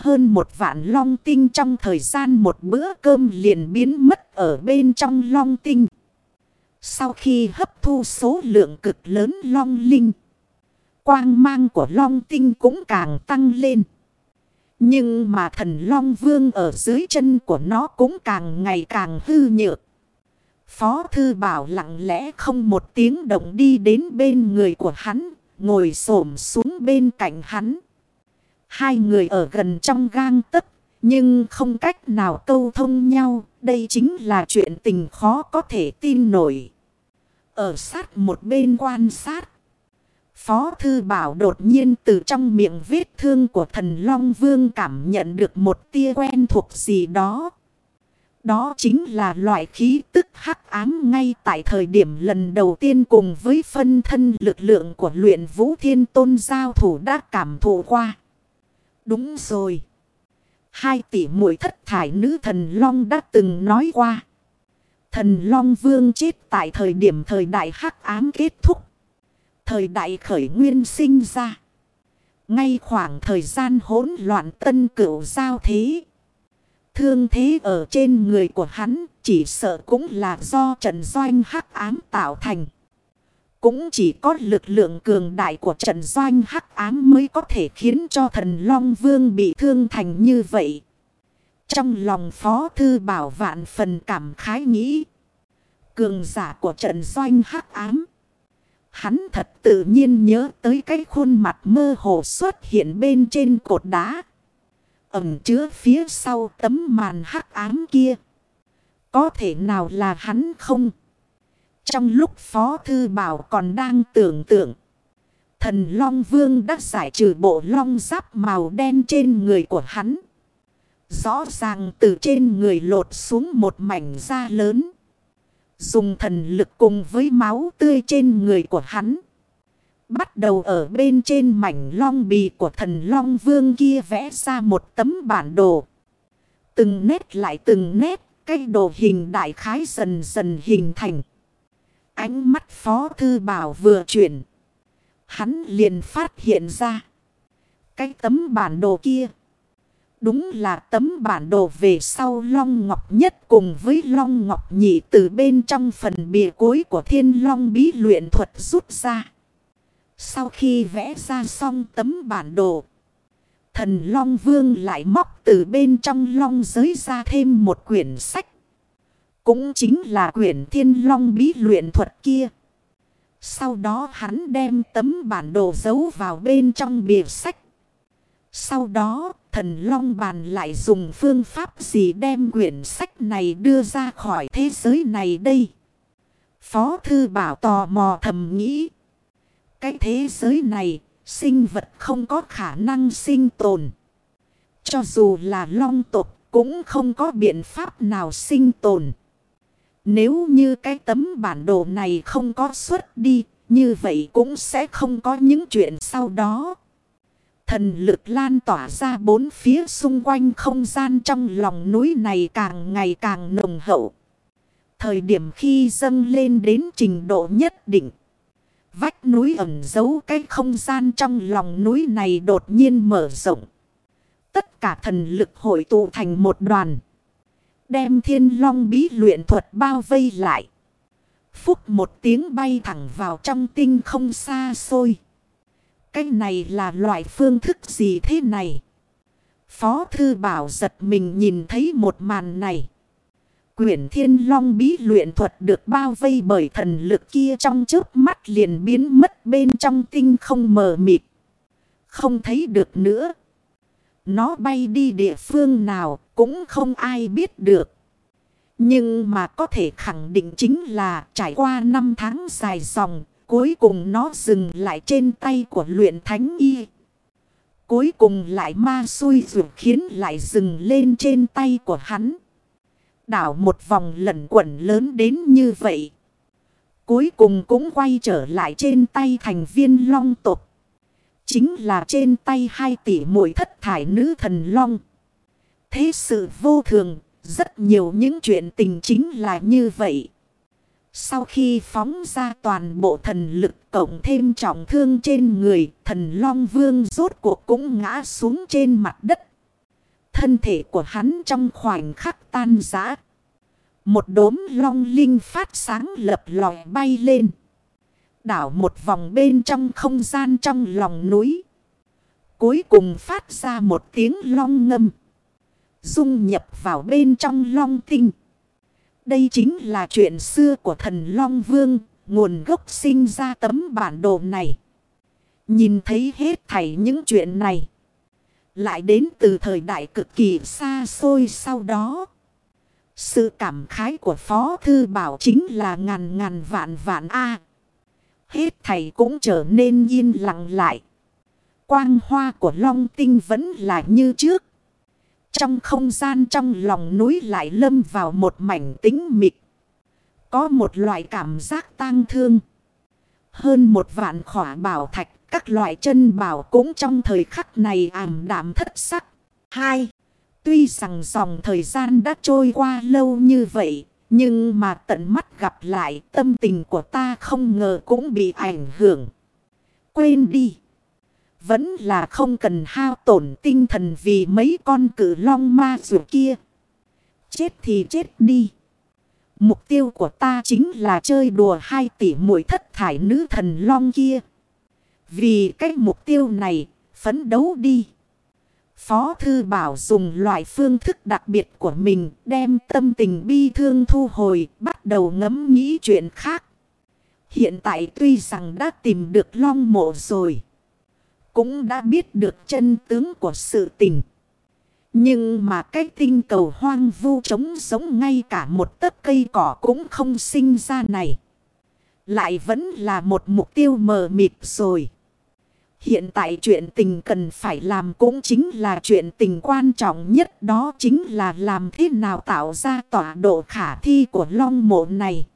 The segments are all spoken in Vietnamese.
Hơn một vạn long tinh trong thời gian một bữa cơm liền biến mất ở bên trong long tinh. Sau khi hấp thu số lượng cực lớn long linh. Quang mang của long tinh cũng càng tăng lên. Nhưng mà thần long vương ở dưới chân của nó cũng càng ngày càng hư nhược. Phó thư bảo lặng lẽ không một tiếng động đi đến bên người của hắn, ngồi xổm xuống bên cạnh hắn. Hai người ở gần trong gang tấc nhưng không cách nào câu thông nhau, đây chính là chuyện tình khó có thể tin nổi. Ở sát một bên quan sát. Phó Thư Bảo đột nhiên từ trong miệng vết thương của thần Long Vương cảm nhận được một tia quen thuộc gì đó. Đó chính là loại khí tức hắc ám ngay tại thời điểm lần đầu tiên cùng với phân thân lực lượng của luyện vũ thiên tôn giao thủ đã cảm thụ qua. Đúng rồi. Hai tỷ muội thất thải nữ thần Long đã từng nói qua. Thần Long Vương chết tại thời điểm thời đại hắc ám kết thúc. Thời đại khởi nguyên sinh ra. Ngay khoảng thời gian hỗn loạn tân cửu giao thế. Thương thế ở trên người của hắn chỉ sợ cũng là do trận doanh hắc ám tạo thành. Cũng chỉ có lực lượng cường đại của trận doanh hắc ám mới có thể khiến cho thần Long Vương bị thương thành như vậy. Trong lòng Phó Thư Bảo vạn phần cảm khái nghĩ. Cường giả của trận doanh hắc ám. Hắn thật tự nhiên nhớ tới cái khuôn mặt mơ hồ xuất hiện bên trên cột đá. Ẩm chứa phía sau tấm màn hắc ám kia. Có thể nào là hắn không? Trong lúc Phó Thư Bảo còn đang tưởng tượng. Thần Long Vương đã giải trừ bộ long giáp màu đen trên người của hắn. Rõ ràng từ trên người lột xuống một mảnh da lớn. Dùng thần lực cùng với máu tươi trên người của hắn. Bắt đầu ở bên trên mảnh long bì của thần long vương kia vẽ ra một tấm bản đồ. Từng nét lại từng nét, cái đồ hình đại khái dần dần hình thành. Ánh mắt phó thư bảo vừa chuyển. Hắn liền phát hiện ra. Cái tấm bản đồ kia. Đúng là tấm bản đồ về sau Long Ngọc Nhất cùng với Long Ngọc Nhị từ bên trong phần bìa cuối của Thiên Long bí luyện thuật rút ra. Sau khi vẽ ra xong tấm bản đồ, thần Long Vương lại móc từ bên trong Long giới ra thêm một quyển sách. Cũng chính là quyển Thiên Long bí luyện thuật kia. Sau đó hắn đem tấm bản đồ giấu vào bên trong bìa sách. Sau đó thần Long Bàn lại dùng phương pháp gì đem quyển sách này đưa ra khỏi thế giới này đây. Phó Thư Bảo tò mò thầm nghĩ. Cái thế giới này, sinh vật không có khả năng sinh tồn. Cho dù là long tộc cũng không có biện pháp nào sinh tồn. Nếu như cái tấm bản đồ này không có xuất đi, như vậy cũng sẽ không có những chuyện sau đó. Thần lực lan tỏa ra bốn phía xung quanh không gian trong lòng núi này càng ngày càng nồng hậu. Thời điểm khi dâng lên đến trình độ nhất định. Vách núi ẩn giấu cái không gian trong lòng núi này đột nhiên mở rộng. Tất cả thần lực hội tụ thành một đoàn. Đem thiên long bí luyện thuật bao vây lại. Phúc một tiếng bay thẳng vào trong tinh không xa xôi. Cái này là loại phương thức gì thế này? Phó Thư Bảo giật mình nhìn thấy một màn này. Quyển thiên long bí luyện thuật được bao vây bởi thần lực kia trong trước mắt liền biến mất bên trong tinh không mờ mịt. Không thấy được nữa. Nó bay đi địa phương nào cũng không ai biết được. Nhưng mà có thể khẳng định chính là trải qua năm tháng dài dòng, Cuối cùng nó dừng lại trên tay của luyện thánh y. Cuối cùng lại ma xui rượu khiến lại dừng lên trên tay của hắn. Đảo một vòng lẩn quẩn lớn đến như vậy. Cuối cùng cũng quay trở lại trên tay thành viên long tộc. Chính là trên tay hai tỷ mũi thất thải nữ thần long. Thế sự vô thường, rất nhiều những chuyện tình chính là như vậy. Sau khi phóng ra toàn bộ thần lực cộng thêm trọng thương trên người, thần Long Vương rốt cuộc cũng ngã xuống trên mặt đất. thân thể của hắn trong khoảnh khắc tan rã. Một đốm long linh phát sáng lập lòi bay lên. Đảo một vòng bên trong không gian trong lòng núi. Cuối cùng phát ra một tiếng long ngâm. Dung nhập vào bên trong long tinh. Đây chính là chuyện xưa của thần Long Vương, nguồn gốc sinh ra tấm bản đồ này. Nhìn thấy hết thảy những chuyện này. Lại đến từ thời đại cực kỳ xa xôi sau đó. Sự cảm khái của Phó Thư Bảo chính là ngàn ngàn vạn vạn A. Hết thầy cũng trở nên yên lặng lại. Quang hoa của Long Tinh vẫn là như trước. Trong không gian trong lòng núi lại lâm vào một mảnh tính mịt. Có một loại cảm giác tang thương. Hơn một vạn khỏa bảo thạch, các loại chân bảo cũng trong thời khắc này ảm đạm thất sắc. Hai, tuy rằng dòng thời gian đã trôi qua lâu như vậy, nhưng mà tận mắt gặp lại tâm tình của ta không ngờ cũng bị ảnh hưởng. Quên đi. Vẫn là không cần hao tổn tinh thần vì mấy con cử long ma dù kia. Chết thì chết đi. Mục tiêu của ta chính là chơi đùa hai tỷ mũi thất thải nữ thần long kia. Vì cái mục tiêu này, phấn đấu đi. Phó Thư Bảo dùng loại phương thức đặc biệt của mình đem tâm tình bi thương thu hồi, bắt đầu ngẫm nghĩ chuyện khác. Hiện tại tuy rằng đã tìm được long mộ rồi. Cũng đã biết được chân tướng của sự tình. Nhưng mà cái tinh cầu hoang vu trống sống ngay cả một tấc cây cỏ cũng không sinh ra này. Lại vẫn là một mục tiêu mờ mịt rồi. Hiện tại chuyện tình cần phải làm cũng chính là chuyện tình quan trọng nhất đó chính là làm thế nào tạo ra tọa độ khả thi của long mộ này.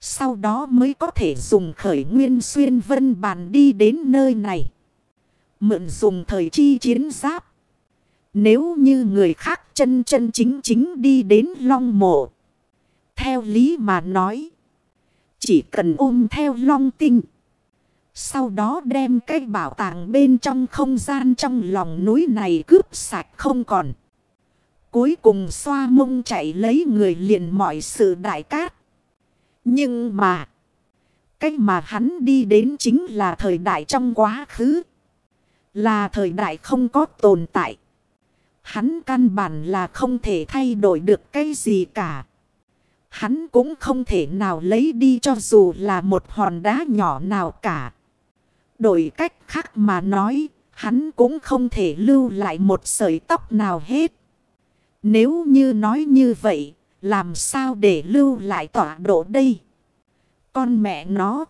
Sau đó mới có thể dùng khởi nguyên xuyên vân bàn đi đến nơi này. Mượn dùng thời chi chiến giáp. Nếu như người khác chân chân chính chính đi đến long mộ. Theo lý mà nói. Chỉ cần ôm theo long tinh. Sau đó đem cái bảo tàng bên trong không gian trong lòng núi này cướp sạch không còn. Cuối cùng xoa mông chạy lấy người liền mọi sự đại cát. Nhưng mà. Cái mà hắn đi đến chính là thời đại trong quá khứ. Là thời đại không có tồn tại. Hắn căn bản là không thể thay đổi được cái gì cả. Hắn cũng không thể nào lấy đi cho dù là một hòn đá nhỏ nào cả. Đổi cách khác mà nói, hắn cũng không thể lưu lại một sợi tóc nào hết. Nếu như nói như vậy, làm sao để lưu lại tọa độ đây? Con mẹ nó.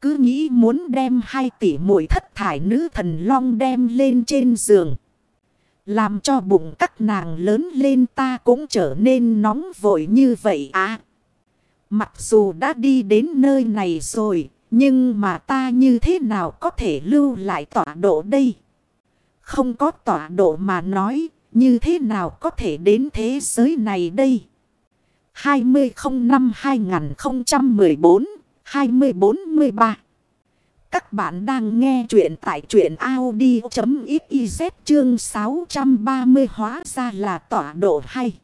Cứ nghĩ muốn đem hai tỷ mũi thất thải nữ thần long đem lên trên giường. Làm cho bụng các nàng lớn lên ta cũng trở nên nóng vội như vậy à. Mặc dù đã đi đến nơi này rồi, nhưng mà ta như thế nào có thể lưu lại tọa độ đây? Không có tọa độ mà nói, như thế nào có thể đến thế giới này đây? 2043 Các bạn đang nghe chuyện tại chuyện Audi.xyz chương 630 hóa ra là tọa độ hay.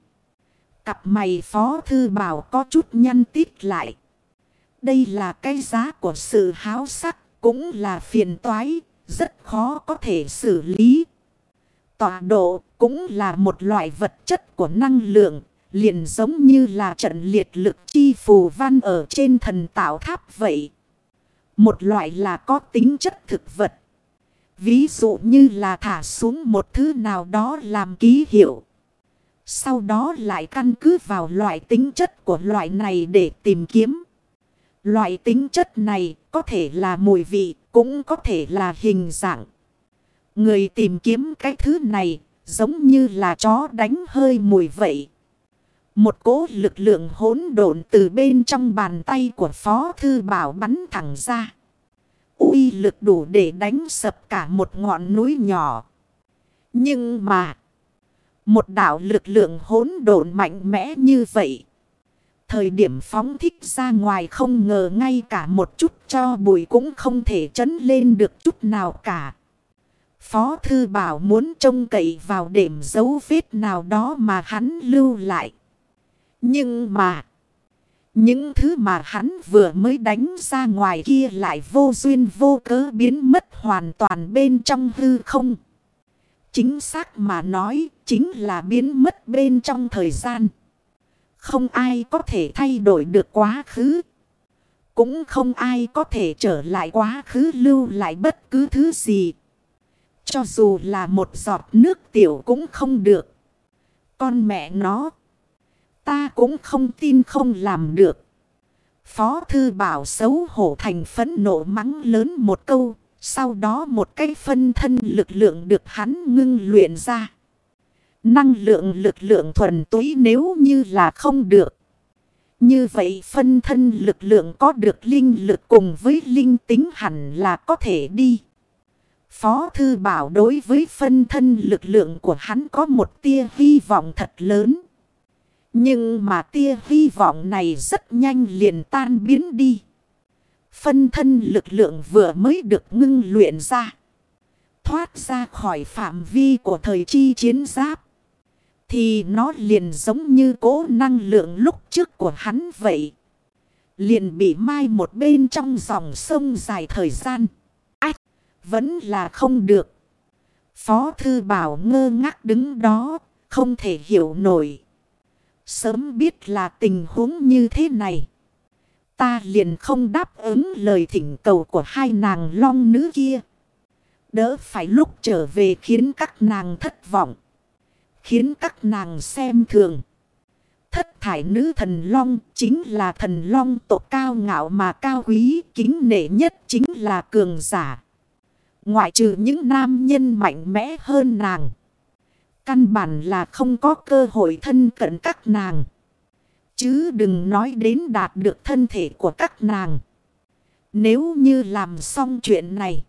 Cặp mày phó thư bảo có chút nhăn tít lại. Đây là cái giá của sự háo sắc, cũng là phiền toái, rất khó có thể xử lý. Tọa độ cũng là một loại vật chất của năng lượng, liền giống như là trận liệt lực chi phù văn ở trên thần tạo tháp vậy. Một loại là có tính chất thực vật. Ví dụ như là thả xuống một thứ nào đó làm ký hiệu. Sau đó lại căn cứ vào loại tính chất của loại này để tìm kiếm. Loại tính chất này có thể là mùi vị, cũng có thể là hình dạng. Người tìm kiếm cái thứ này giống như là chó đánh hơi mùi vậy. Một cỗ lực lượng hỗn độn từ bên trong bàn tay của Phó Thư Bảo bắn thẳng ra. uy lực đủ để đánh sập cả một ngọn núi nhỏ. Nhưng mà, một đảo lực lượng hỗn độn mạnh mẽ như vậy Thời điểm phóng thích ra ngoài không ngờ ngay cả một chút cho bụi cũng không thể chấn lên được chút nào cả. Phó Thư Bảo muốn trông cậy vào điểm dấu vết nào đó mà hắn lưu lại. Nhưng mà... Những thứ mà hắn vừa mới đánh ra ngoài kia lại vô duyên vô cớ biến mất hoàn toàn bên trong hư không. Chính xác mà nói, chính là biến mất bên trong thời gian. Không ai có thể thay đổi được quá khứ. Cũng không ai có thể trở lại quá khứ lưu lại bất cứ thứ gì. Cho dù là một giọt nước tiểu cũng không được. Con mẹ nó. Ta cũng không tin không làm được. Phó thư bảo xấu hổ thành phấn nộ mắng lớn một câu. Sau đó một cái phân thân lực lượng được hắn ngưng luyện ra. Năng lượng lực lượng thuần túy nếu như là không được. Như vậy phân thân lực lượng có được linh lực cùng với linh tính hẳn là có thể đi. Phó Thư Bảo đối với phân thân lực lượng của hắn có một tia hy vọng thật lớn. Nhưng mà tia hy vọng này rất nhanh liền tan biến đi. Phân thân lực lượng vừa mới được ngưng luyện ra. Thoát ra khỏi phạm vi của thời chi chiến giáp. Thì nó liền giống như cố năng lượng lúc trước của hắn vậy. Liền bị mai một bên trong dòng sông dài thời gian. Ách! Vẫn là không được. Phó thư bảo ngơ ngác đứng đó. Không thể hiểu nổi. Sớm biết là tình huống như thế này. Ta liền không đáp ứng lời thỉnh cầu của hai nàng long nữ kia. Đỡ phải lúc trở về khiến các nàng thất vọng. Khiến các nàng xem thường. Thất thải nữ thần long chính là thần long tộc cao ngạo mà cao quý, kính nể nhất chính là cường giả. Ngoại trừ những nam nhân mạnh mẽ hơn nàng. Căn bản là không có cơ hội thân cận các nàng. Chứ đừng nói đến đạt được thân thể của các nàng. Nếu như làm xong chuyện này.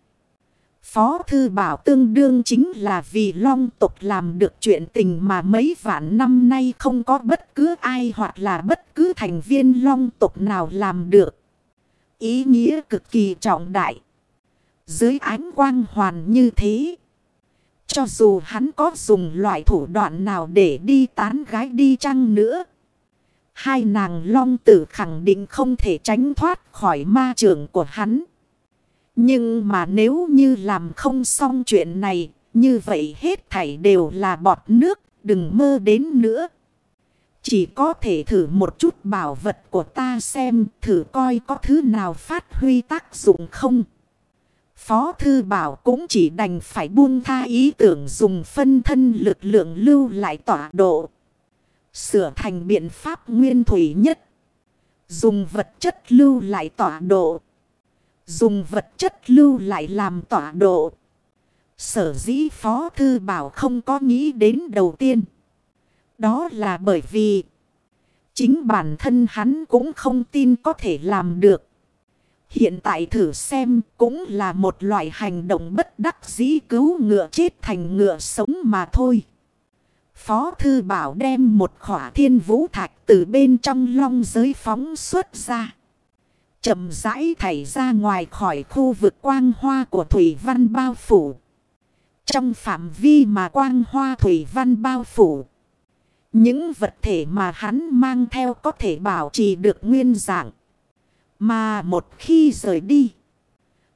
Phó Thư Bảo tương đương chính là vì long tục làm được chuyện tình mà mấy vạn năm nay không có bất cứ ai hoặc là bất cứ thành viên long tục nào làm được. Ý nghĩa cực kỳ trọng đại. Dưới ánh quang hoàn như thế. Cho dù hắn có dùng loại thủ đoạn nào để đi tán gái đi chăng nữa. Hai nàng long tử khẳng định không thể tránh thoát khỏi ma trường của hắn. Nhưng mà nếu như làm không xong chuyện này, như vậy hết thảy đều là bọt nước, đừng mơ đến nữa. Chỉ có thể thử một chút bảo vật của ta xem, thử coi có thứ nào phát huy tác dụng không. Phó Thư Bảo cũng chỉ đành phải buông tha ý tưởng dùng phân thân lực lượng lưu lại tọa độ. Sửa thành biện pháp nguyên thủy nhất. Dùng vật chất lưu lại tọa độ. Dùng vật chất lưu lại làm tọa độ. Sở dĩ Phó Thư Bảo không có nghĩ đến đầu tiên. Đó là bởi vì chính bản thân hắn cũng không tin có thể làm được. Hiện tại thử xem cũng là một loại hành động bất đắc dĩ cứu ngựa chết thành ngựa sống mà thôi. Phó Thư Bảo đem một khỏa thiên vũ thạch từ bên trong long giới phóng xuất ra. chậm rãi thảy ra ngoài khỏi khu vực quang hoa của Thủy Văn bao phủ. Trong phạm vi mà quang hoa Thủy Văn bao phủ. Những vật thể mà hắn mang theo có thể bảo trì được nguyên dạng. Mà một khi rời đi.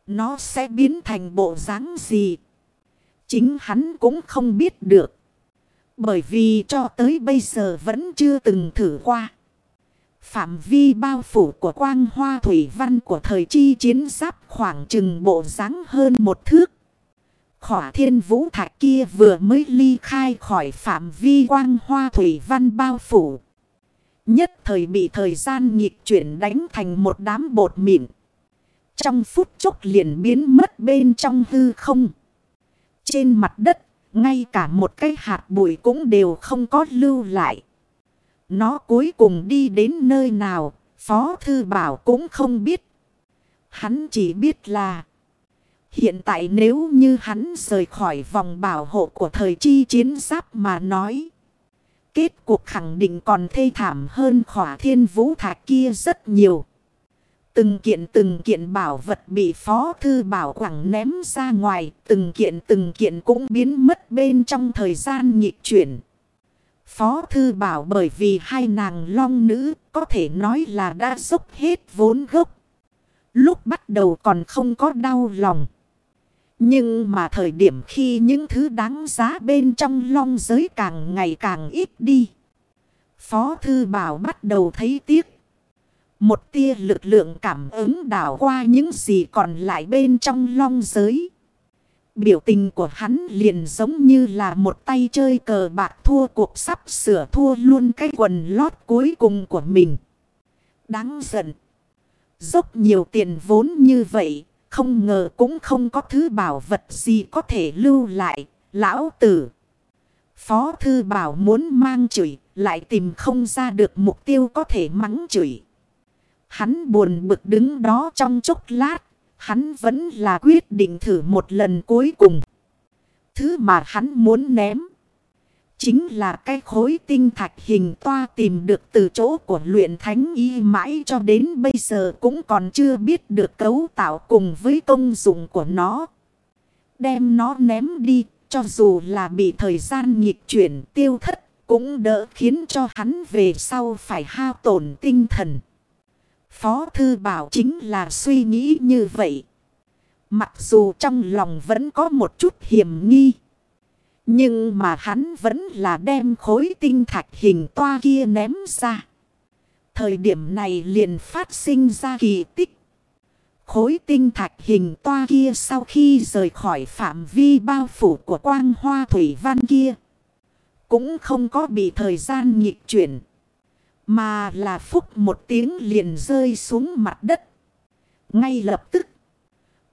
Nó sẽ biến thành bộ dáng gì. Chính hắn cũng không biết được. Bởi vì cho tới bây giờ vẫn chưa từng thử qua. Phạm vi bao phủ của quang hoa thủy văn của thời chi chiến giáp khoảng chừng bộ dáng hơn một thước. Khỏa thiên vũ thạch kia vừa mới ly khai khỏi phạm vi quang hoa thủy văn bao phủ. Nhất thời bị thời gian nghịch chuyển đánh thành một đám bột mịn. Trong phút chốc liền biến mất bên trong hư không. Trên mặt đất ngay cả một cái hạt bụi cũng đều không có lưu lại. Nó cuối cùng đi đến nơi nào, Phó Thư Bảo cũng không biết. Hắn chỉ biết là hiện tại nếu như hắn rời khỏi vòng bảo hộ của thời chi chiến giáp mà nói. Kết cuộc khẳng định còn thê thảm hơn khỏa thiên vũ thạch kia rất nhiều. Từng kiện từng kiện bảo vật bị phó thư bảo quẳng ném ra ngoài. Từng kiện từng kiện cũng biến mất bên trong thời gian nhịp chuyển. Phó thư bảo bởi vì hai nàng long nữ, có thể nói là đã dốc hết vốn gốc. Lúc bắt đầu còn không có đau lòng. Nhưng mà thời điểm khi những thứ đáng giá bên trong long giới càng ngày càng ít đi. Phó Thư Bảo bắt đầu thấy tiếc. Một tia lực lượng cảm ứng đảo qua những gì còn lại bên trong long giới. Biểu tình của hắn liền giống như là một tay chơi cờ bạc thua cuộc sắp sửa thua luôn cái quần lót cuối cùng của mình. Đáng giận. Dốc nhiều tiền vốn như vậy, không ngờ cũng không có thứ bảo vật gì có thể lưu lại. Lão tử. Phó thư bảo muốn mang chửi, lại tìm không ra được mục tiêu có thể mắng chửi. Hắn buồn bực đứng đó trong chốc lát, hắn vẫn là quyết định thử một lần cuối cùng. Thứ mà hắn muốn ném. Chính là cái khối tinh thạch hình toa tìm được từ chỗ của luyện thánh y mãi cho đến bây giờ cũng còn chưa biết được cấu tạo cùng với công dụng của nó. Đem nó ném đi, cho dù là bị thời gian nghịch chuyển tiêu thất, cũng đỡ khiến cho hắn về sau phải hao tổn tinh thần. Phó Thư Bảo chính là suy nghĩ như vậy. Mặc dù trong lòng vẫn có một chút hiểm nghi. Nhưng mà hắn vẫn là đem khối tinh thạch hình toa kia ném ra. Thời điểm này liền phát sinh ra kỳ tích. Khối tinh thạch hình toa kia sau khi rời khỏi phạm vi bao phủ của quang hoa thủy văn kia. Cũng không có bị thời gian nhịp chuyển. Mà là phúc một tiếng liền rơi xuống mặt đất. Ngay lập tức.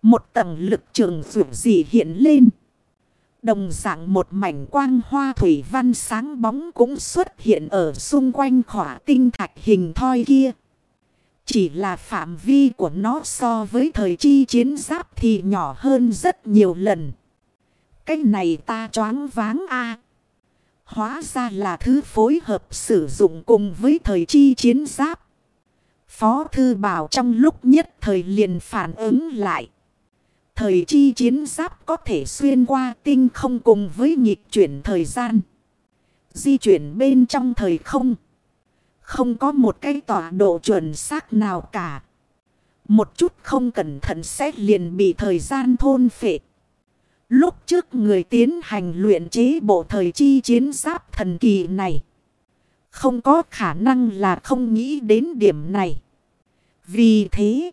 Một tầng lực trường rủ dị hiện lên. Đồng dạng một mảnh quang hoa thủy văn sáng bóng cũng xuất hiện ở xung quanh khỏa tinh thạch hình thoi kia. Chỉ là phạm vi của nó so với thời chi chiến giáp thì nhỏ hơn rất nhiều lần. Cái này ta choáng váng a Hóa ra là thứ phối hợp sử dụng cùng với thời chi chiến giáp. Phó thư bảo trong lúc nhất thời liền phản ứng lại. Thời chi chiến giáp có thể xuyên qua tinh không cùng với nhịp chuyển thời gian. Di chuyển bên trong thời không. Không có một cái tọa độ chuẩn xác nào cả. Một chút không cẩn thận sẽ liền bị thời gian thôn phệ. Lúc trước người tiến hành luyện chế bộ thời chi chiến giáp thần kỳ này. Không có khả năng là không nghĩ đến điểm này. Vì thế,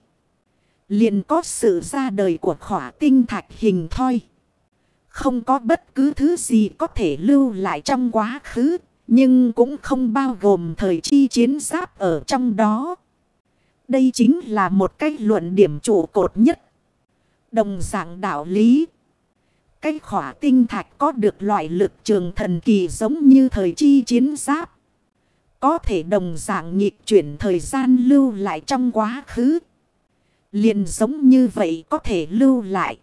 liền có sự ra đời của khỏa tinh thạch hình thoi. Không có bất cứ thứ gì có thể lưu lại trong quá khứ, nhưng cũng không bao gồm thời chi chiến giáp ở trong đó. Đây chính là một cách luận điểm trụ cột nhất. Đồng dạng đạo lý. Cái khỏa tinh thạch có được loại lực trường thần kỳ giống như thời chi chiến giáp. Có thể đồng dạng nhịp chuyển thời gian lưu lại trong quá khứ liền giống như vậy có thể lưu lại.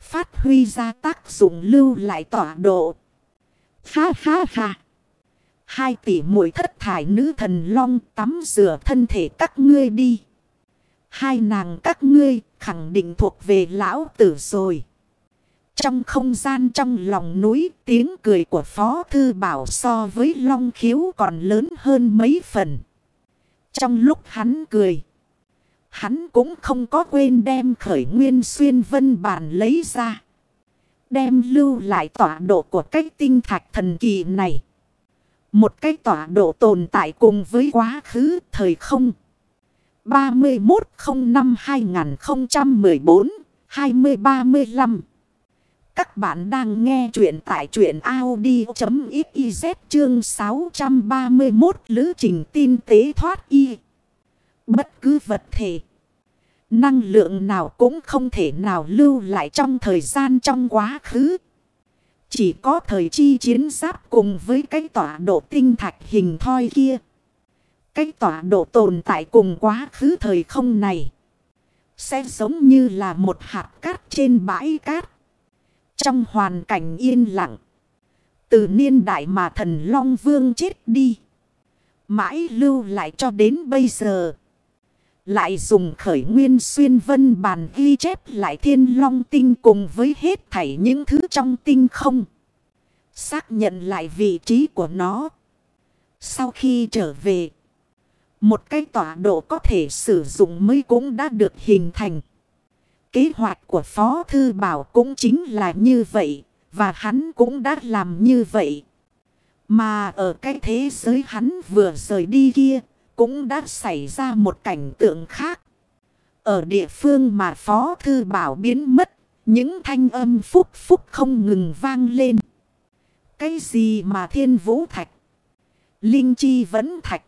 Phát huy ra tác dụng lưu lại tọa độ. Ha ha ha. Hai tỷ mũi thất thải nữ thần long tắm rửa thân thể các ngươi đi. Hai nàng các ngươi khẳng định thuộc về lão tử rồi. Trong không gian trong lòng núi, tiếng cười của Phó Thư Bảo so với long khiếu còn lớn hơn mấy phần. Trong lúc hắn cười. Hắn cũng không có quên đem khởi nguyên xuyên vân bản lấy ra. Đem lưu lại tọa độ của cái tinh thạch thần kỳ này. Một cái tọa độ tồn tại cùng với quá khứ, thời không. 3105-2014-2035 các bạn đang nghe chuyện tại chuyện Audi.xyz chương 631 Lữ trình tin tế thoát y. Bất cứ vật thể. Năng lượng nào cũng không thể nào lưu lại trong thời gian trong quá khứ. Chỉ có thời chi chiến giáp cùng với cái tọa độ tinh thạch hình thoi kia. Cái tọa độ tồn tại cùng quá khứ thời không này. Sẽ giống như là một hạt cát trên bãi cát. Trong hoàn cảnh yên lặng. Từ niên đại mà thần Long Vương chết đi. Mãi lưu lại cho đến bây giờ. Lại dùng khởi nguyên xuyên vân bàn ghi chép lại thiên long tinh cùng với hết thảy những thứ trong tinh không. Xác nhận lại vị trí của nó. Sau khi trở về, một cái tọa độ có thể sử dụng mới cũng đã được hình thành. Kế hoạch của Phó Thư Bảo cũng chính là như vậy, và hắn cũng đã làm như vậy. Mà ở cái thế giới hắn vừa rời đi kia, cũng đã xảy ra một cảnh tượng khác. Ở địa phương mà Phó Thư Bảo biến mất, những thanh âm phúc phúc không ngừng vang lên. Cái gì mà thiên vũ thạch? Linh chi vẫn thạch.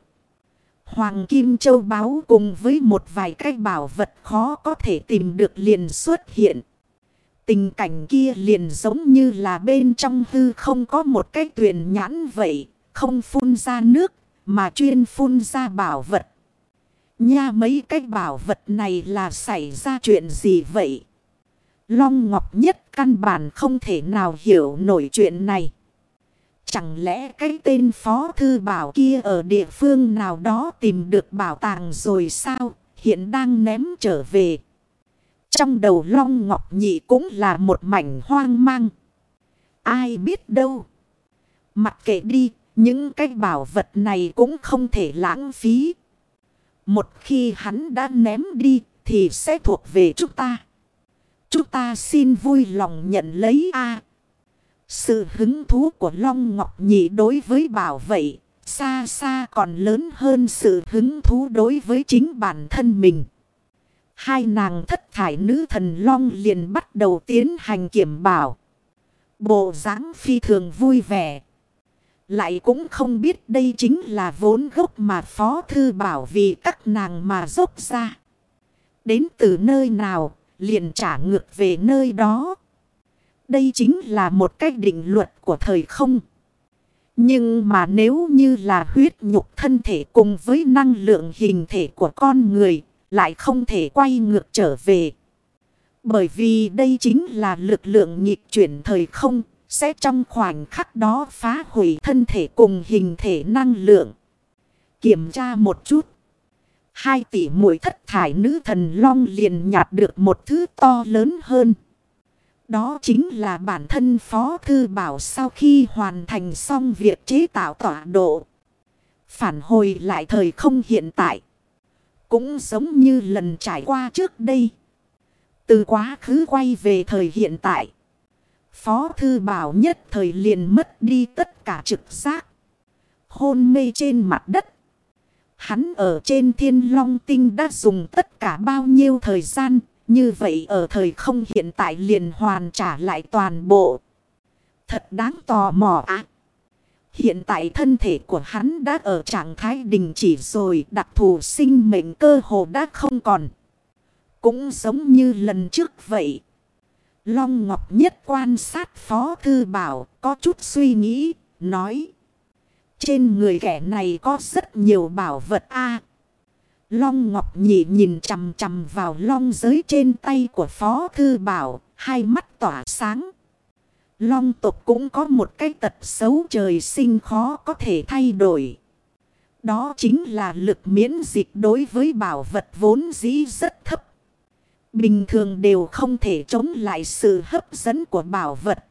Hoàng Kim Châu Báu cùng với một vài cái bảo vật khó có thể tìm được liền xuất hiện. Tình cảnh kia liền giống như là bên trong hư không có một cái tuyển nhãn vậy, không phun ra nước, mà chuyên phun ra bảo vật. Nha mấy cái bảo vật này là xảy ra chuyện gì vậy? Long Ngọc Nhất căn bản không thể nào hiểu nổi chuyện này. Chẳng lẽ cái tên Phó Thư Bảo kia ở địa phương nào đó tìm được bảo tàng rồi sao? Hiện đang ném trở về. Trong đầu Long Ngọc Nhị cũng là một mảnh hoang mang. Ai biết đâu. Mặc kệ đi, những cái bảo vật này cũng không thể lãng phí. Một khi hắn đã ném đi thì sẽ thuộc về chúng ta. Chúng ta xin vui lòng nhận lấy a Sự hứng thú của Long Ngọc Nhị đối với bảo vậy xa xa còn lớn hơn sự hứng thú đối với chính bản thân mình. Hai nàng thất thải nữ thần long liền bắt đầu tiến hành kiểm bảo. Bộ dáng phi thường vui vẻ. Lại cũng không biết đây chính là vốn gốc mà Phó Thư Bảo vì các nàng mà dốc ra. Đến từ nơi nào, liền trả ngược về nơi đó. Đây chính là một cách định luật của thời không. Nhưng mà nếu như là huyết nhục thân thể cùng với năng lượng hình thể của con người, lại không thể quay ngược trở về. Bởi vì đây chính là lực lượng nhịp chuyển thời không, sẽ trong khoảnh khắc đó phá hủy thân thể cùng hình thể năng lượng. Kiểm tra một chút. Hai tỷ mũi thất thải nữ thần long liền nhạt được một thứ to lớn hơn. Đó chính là bản thân Phó Thư Bảo sau khi hoàn thành xong việc chế tạo tọa độ. Phản hồi lại thời không hiện tại. Cũng giống như lần trải qua trước đây. Từ quá khứ quay về thời hiện tại. Phó Thư Bảo nhất thời liền mất đi tất cả trực giác. Hôn mê trên mặt đất. Hắn ở trên thiên long tinh đã dùng tất cả bao nhiêu thời gian. Như vậy ở thời không hiện tại liền hoàn trả lại toàn bộ. Thật đáng tò mò ạ. Hiện tại thân thể của hắn đã ở trạng thái đình chỉ rồi, đặc thù sinh mệnh cơ hồ đã không còn. Cũng giống như lần trước vậy. Long Ngọc Nhất quan sát Phó Thư Bảo có chút suy nghĩ, nói. Trên người kẻ này có rất nhiều bảo vật a Long Ngọc Nhị nhìn chầm chầm vào long giới trên tay của Phó Thư Bảo, hai mắt tỏa sáng. Long tộc cũng có một cái tật xấu trời sinh khó có thể thay đổi. Đó chính là lực miễn dịch đối với bảo vật vốn dĩ rất thấp. Bình thường đều không thể chống lại sự hấp dẫn của bảo vật.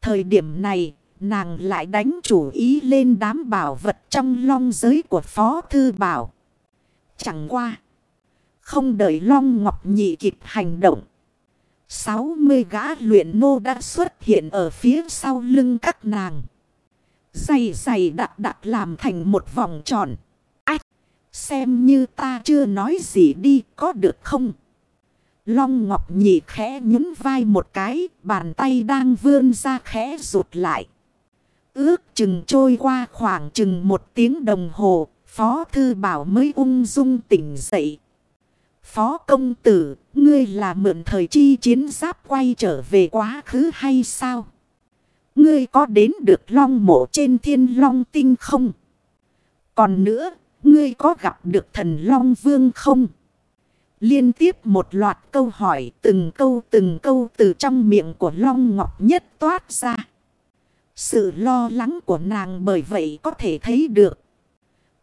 Thời điểm này, nàng lại đánh chủ ý lên đám bảo vật trong long giới của Phó Thư Bảo. Chẳng qua. Không đợi Long Ngọc Nhị kịp hành động. 60 gã luyện nô đã xuất hiện ở phía sau lưng các nàng. Dày dày đặc đặc làm thành một vòng tròn. Ách! Xem như ta chưa nói gì đi có được không? Long Ngọc Nhị khẽ nhún vai một cái, bàn tay đang vươn ra khẽ rụt lại. Ước chừng trôi qua khoảng chừng một tiếng đồng hồ, Phó Thư Bảo mới ung dung tỉnh dậy. Phó công tử, ngươi là mượn thời chi chiến giáp quay trở về quá khứ hay sao? Ngươi có đến được long mộ trên thiên long tinh không? Còn nữa, ngươi có gặp được thần long vương không? Liên tiếp một loạt câu hỏi, từng câu từng câu từ trong miệng của long ngọc nhất toát ra. Sự lo lắng của nàng bởi vậy có thể thấy được.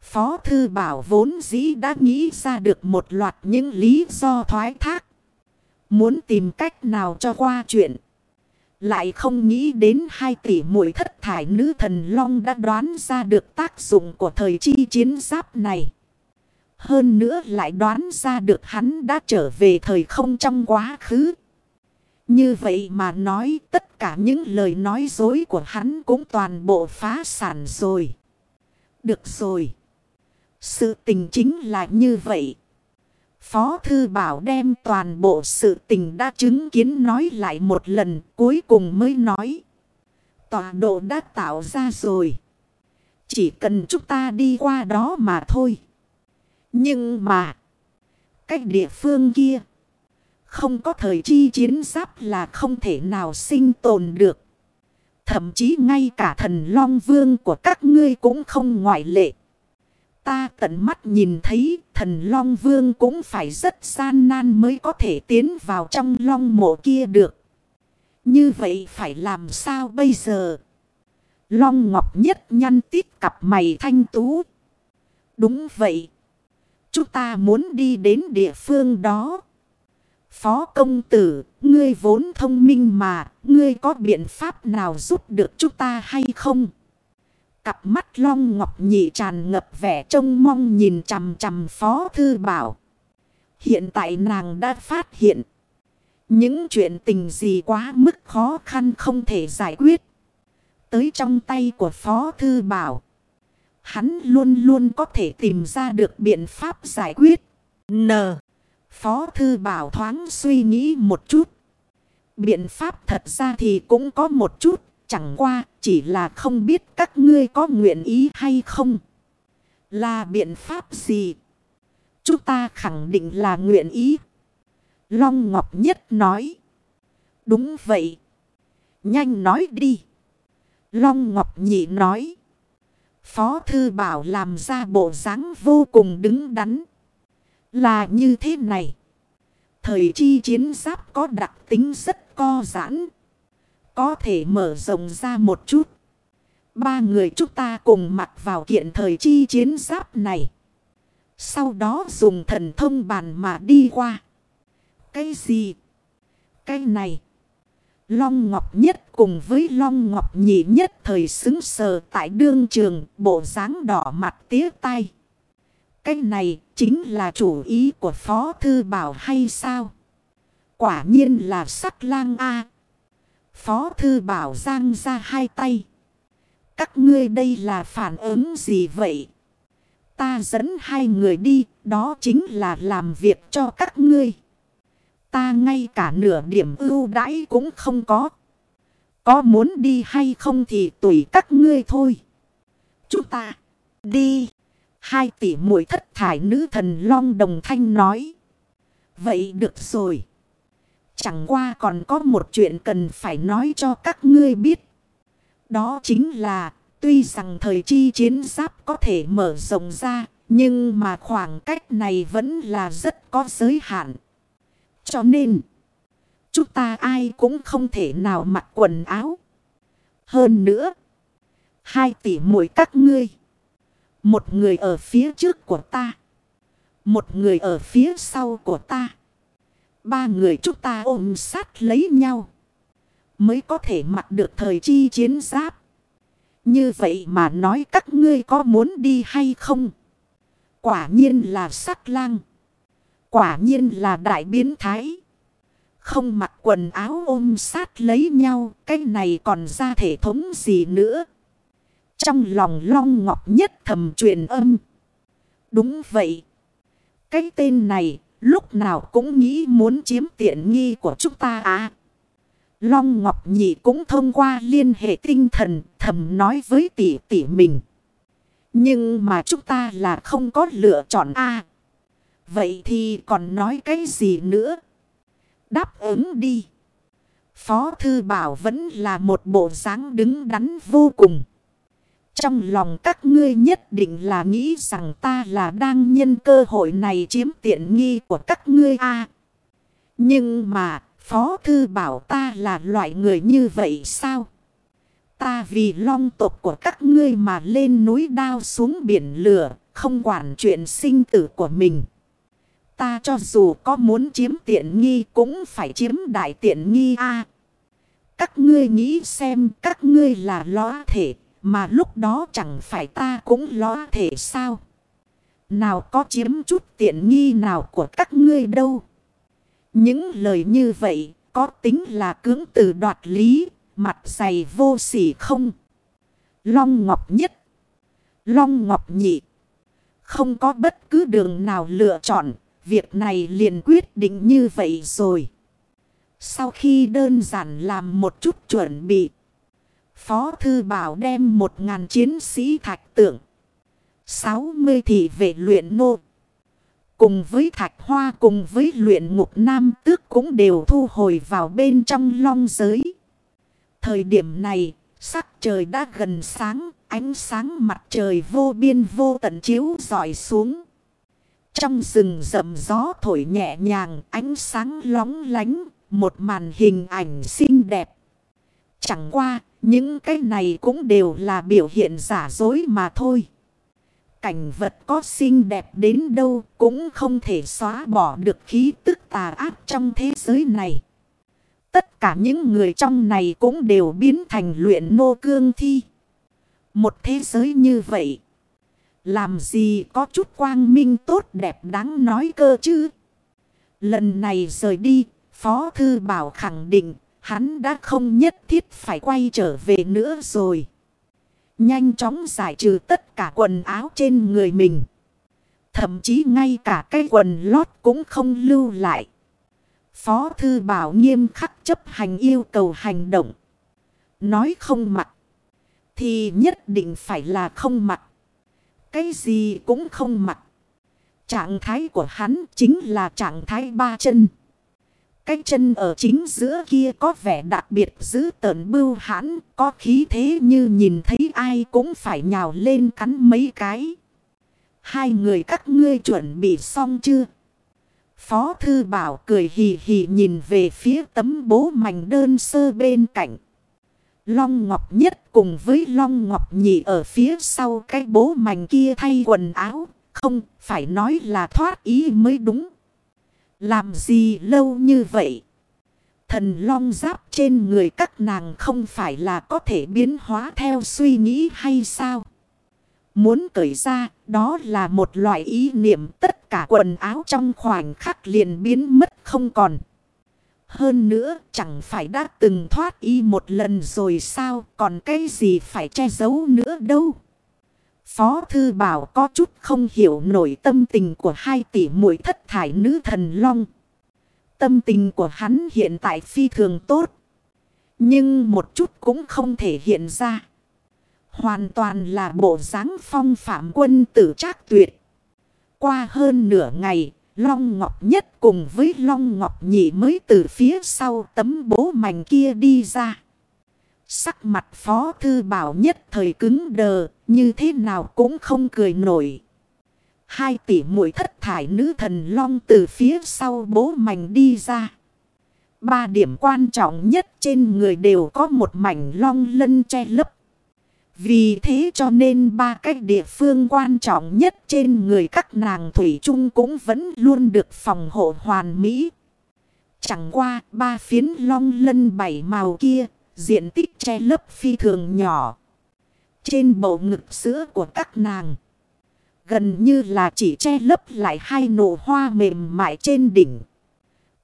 Phó Thư Bảo vốn dĩ đã nghĩ ra được một loạt những lý do thoái thác. Muốn tìm cách nào cho qua chuyện. Lại không nghĩ đến hai tỷ mũi thất thải nữ thần long đã đoán ra được tác dụng của thời chi chiến giáp này. Hơn nữa lại đoán ra được hắn đã trở về thời không trong quá khứ. Như vậy mà nói, tất cả những lời nói dối của hắn cũng toàn bộ phá sản rồi. Được rồi. Sự tình chính là như vậy. Phó Thư Bảo đem toàn bộ sự tình đã chứng kiến nói lại một lần, cuối cùng mới nói. Tòa độ đã tạo ra rồi. Chỉ cần chúng ta đi qua đó mà thôi. Nhưng mà. Cách địa phương kia. Không có thời chi chiến giáp là không thể nào sinh tồn được. Thậm chí ngay cả thần long vương của các ngươi cũng không ngoại lệ. Ta tận mắt nhìn thấy thần Long Vương cũng phải rất gian nan mới có thể tiến vào trong long mộ kia được. Như vậy phải làm sao bây giờ? Long Ngọc Nhất nhăn tít cặp mày thanh tú. Đúng vậy. Chúng ta muốn đi đến địa phương đó. Phó công tử, ngươi vốn thông minh mà, ngươi có biện pháp nào giúp được chúng ta hay không? Cặp mắt long ngọc nhị tràn ngập vẻ trông mong nhìn chằm chằm phó thư bảo. Hiện tại nàng đã phát hiện. Những chuyện tình gì quá mức khó khăn không thể giải quyết. Tới trong tay của phó thư bảo. Hắn luôn luôn có thể tìm ra được biện pháp giải quyết. N. Phó thư bảo thoáng suy nghĩ một chút. Biện pháp thật ra thì cũng có một chút. Chẳng qua chỉ là không biết các ngươi có nguyện ý hay không. Là biện pháp gì? Chúng ta khẳng định là nguyện ý. Long Ngọc Nhất nói. Đúng vậy. Nhanh nói đi. Long Ngọc Nhị nói. Phó Thư Bảo làm ra bộ dáng vô cùng đứng đắn. Là như thế này. Thời chi chiến giáp có đặc tính rất co giãn. Có thể mở rộng ra một chút. Ba người chúng ta cùng mặc vào kiện thời chi chiến giáp này. Sau đó dùng thần thông bàn mà đi qua. Cái gì? Cái này. Long Ngọc Nhất cùng với Long Ngọc Nhị Nhất thời xứng sờ tại đương trường bộ dáng đỏ mặt tía tay. Cái này chính là chủ ý của Phó Thư Bảo hay sao? Quả nhiên là sắc lang A. Phó Thư Bảo giang ra hai tay. Các ngươi đây là phản ứng gì vậy? Ta dẫn hai người đi, đó chính là làm việc cho các ngươi. Ta ngay cả nửa điểm ưu đãi cũng không có. Có muốn đi hay không thì tùy các ngươi thôi. Chúng ta đi. Hai tỷ muội thất thải nữ thần long đồng thanh nói. Vậy được rồi. Chẳng qua còn có một chuyện cần phải nói cho các ngươi biết. Đó chính là, tuy rằng thời chi chiến giáp có thể mở rộng ra, nhưng mà khoảng cách này vẫn là rất có giới hạn. Cho nên, chúng ta ai cũng không thể nào mặc quần áo. Hơn nữa, hai tỷ muội các ngươi. Một người ở phía trước của ta. Một người ở phía sau của ta. Ba người chúng ta ôm sát lấy nhau. Mới có thể mặc được thời chi chiến giáp. Như vậy mà nói các ngươi có muốn đi hay không? Quả nhiên là sắc lang. Quả nhiên là đại biến thái. Không mặc quần áo ôm sát lấy nhau. Cái này còn ra thể thống gì nữa. Trong lòng long ngọc nhất thầm truyền âm. Đúng vậy. Cái tên này, Lúc nào cũng nghĩ muốn chiếm tiện nghi của chúng ta à. Long Ngọc Nhị cũng thông qua liên hệ tinh thần, thầm nói với tỷ tỷ mình. Nhưng mà chúng ta là không có lựa chọn a à. Vậy thì còn nói cái gì nữa? Đáp ứng đi. Phó Thư Bảo vẫn là một bộ dáng đứng đắn vô cùng. Trong lòng các ngươi nhất định là nghĩ rằng ta là đang nhân cơ hội này chiếm tiện nghi của các ngươi a Nhưng mà, Phó Thư bảo ta là loại người như vậy sao? Ta vì long tộc của các ngươi mà lên núi đao xuống biển lửa, không quản chuyện sinh tử của mình. Ta cho dù có muốn chiếm tiện nghi cũng phải chiếm đại tiện nghi a Các ngươi nghĩ xem các ngươi là lõa thể mà lúc đó chẳng phải ta cũng lõa thể sao. Nào có chiếm chút tiện nghi nào của các ngươi đâu. Những lời như vậy có tính là cưỡng từ đoạt lý, mặt dày vô sỉ không? Long Ngọc nhất, Long Ngọc nhị. Không có bất cứ đường nào lựa chọn, việc này liền quyết định như vậy rồi. Sau khi đơn giản làm một chút chuẩn bị, Phó Thư Bảo đem một ngàn chiến sĩ thạch tượng, 60 thị vệ luyện nô. Cùng với thạch hoa cùng với luyện ngục nam tước cũng đều thu hồi vào bên trong long giới. Thời điểm này, sắc trời đã gần sáng, ánh sáng mặt trời vô biên vô tận chiếu dọi xuống. Trong rừng rậm gió thổi nhẹ nhàng, ánh sáng lóng lánh, một màn hình ảnh xinh đẹp. Chẳng qua, những cái này cũng đều là biểu hiện giả dối mà thôi cảnh vật có xinh đẹp đến đâu cũng không thể xóa bỏ được khí tức tà ác trong thế giới này. Tất cả những người trong này cũng đều biến thành luyện nô cương thi. Một thế giới như vậy. Làm gì có chút quang minh tốt đẹp đáng nói cơ chứ. Lần này rời đi, Phó Thư Bảo khẳng định hắn đã không nhất thiết phải quay trở về nữa rồi. Nhanh chóng giải trừ tất cả quần áo trên người mình. Thậm chí ngay cả cái quần lót cũng không lưu lại. Phó Thư Bảo nghiêm khắc chấp hành yêu cầu hành động. Nói không mặc. Thì nhất định phải là không mặc. Cái gì cũng không mặc. Trạng thái của hắn chính là trạng thái ba chân. Cái chân ở chính giữa kia có vẻ đặc biệt giữ tợn bưu hãn, có khí thế như nhìn thấy ai cũng phải nhào lên cắn mấy cái. Hai người các ngươi chuẩn bị xong chưa? Phó thư bảo cười hì hì nhìn về phía tấm bố mảnh đơn sơ bên cạnh. Long Ngọc Nhất cùng với Long Ngọc Nhị ở phía sau cái bố mảnh kia thay quần áo. Không, phải nói là thoát ý mới đúng. Làm gì lâu như vậy? Thần long giáp trên người các nàng không phải là có thể biến hóa theo suy nghĩ hay sao? Muốn cởi ra, đó là một loại ý niệm tất cả quần áo trong khoảnh khắc liền biến mất không còn. Hơn nữa, chẳng phải đã từng thoát y một lần rồi sao, còn cái gì phải che giấu nữa đâu. Phó Thư Bảo có chút không hiểu nổi tâm tình của hai tỷ muội thất thải nữ thần long. Tâm tình của hắn hiện tại phi thường tốt. Nhưng một chút cũng không thể hiện ra. Hoàn toàn là bộ dáng phong phạm quân tử trác tuyệt. Qua hơn nửa ngày, Long Ngọc Nhất cùng với Long Ngọc Nhị mới từ phía sau tấm bố mảnh kia đi ra. Sắc mặt phó thư bảo nhất thời cứng đờ, như thế nào cũng không cười nổi. Hai tỷ mũi thất thải nữ thần long từ phía sau bố mảnh đi ra. Ba điểm quan trọng nhất trên người đều có một mảnh long lân che lấp. Vì thế cho nên ba cái địa phương quan trọng nhất trên người các nàng Thủy chung cũng vẫn luôn được phòng hộ hoàn mỹ. Chẳng qua, ba phiến long lân bảy màu kia, diện tích che lấp phi thường nhỏ. Trên bầu ngực sữa của các nàng. Gần như là chỉ che lấp lại hai nụ hoa mềm mại trên đỉnh.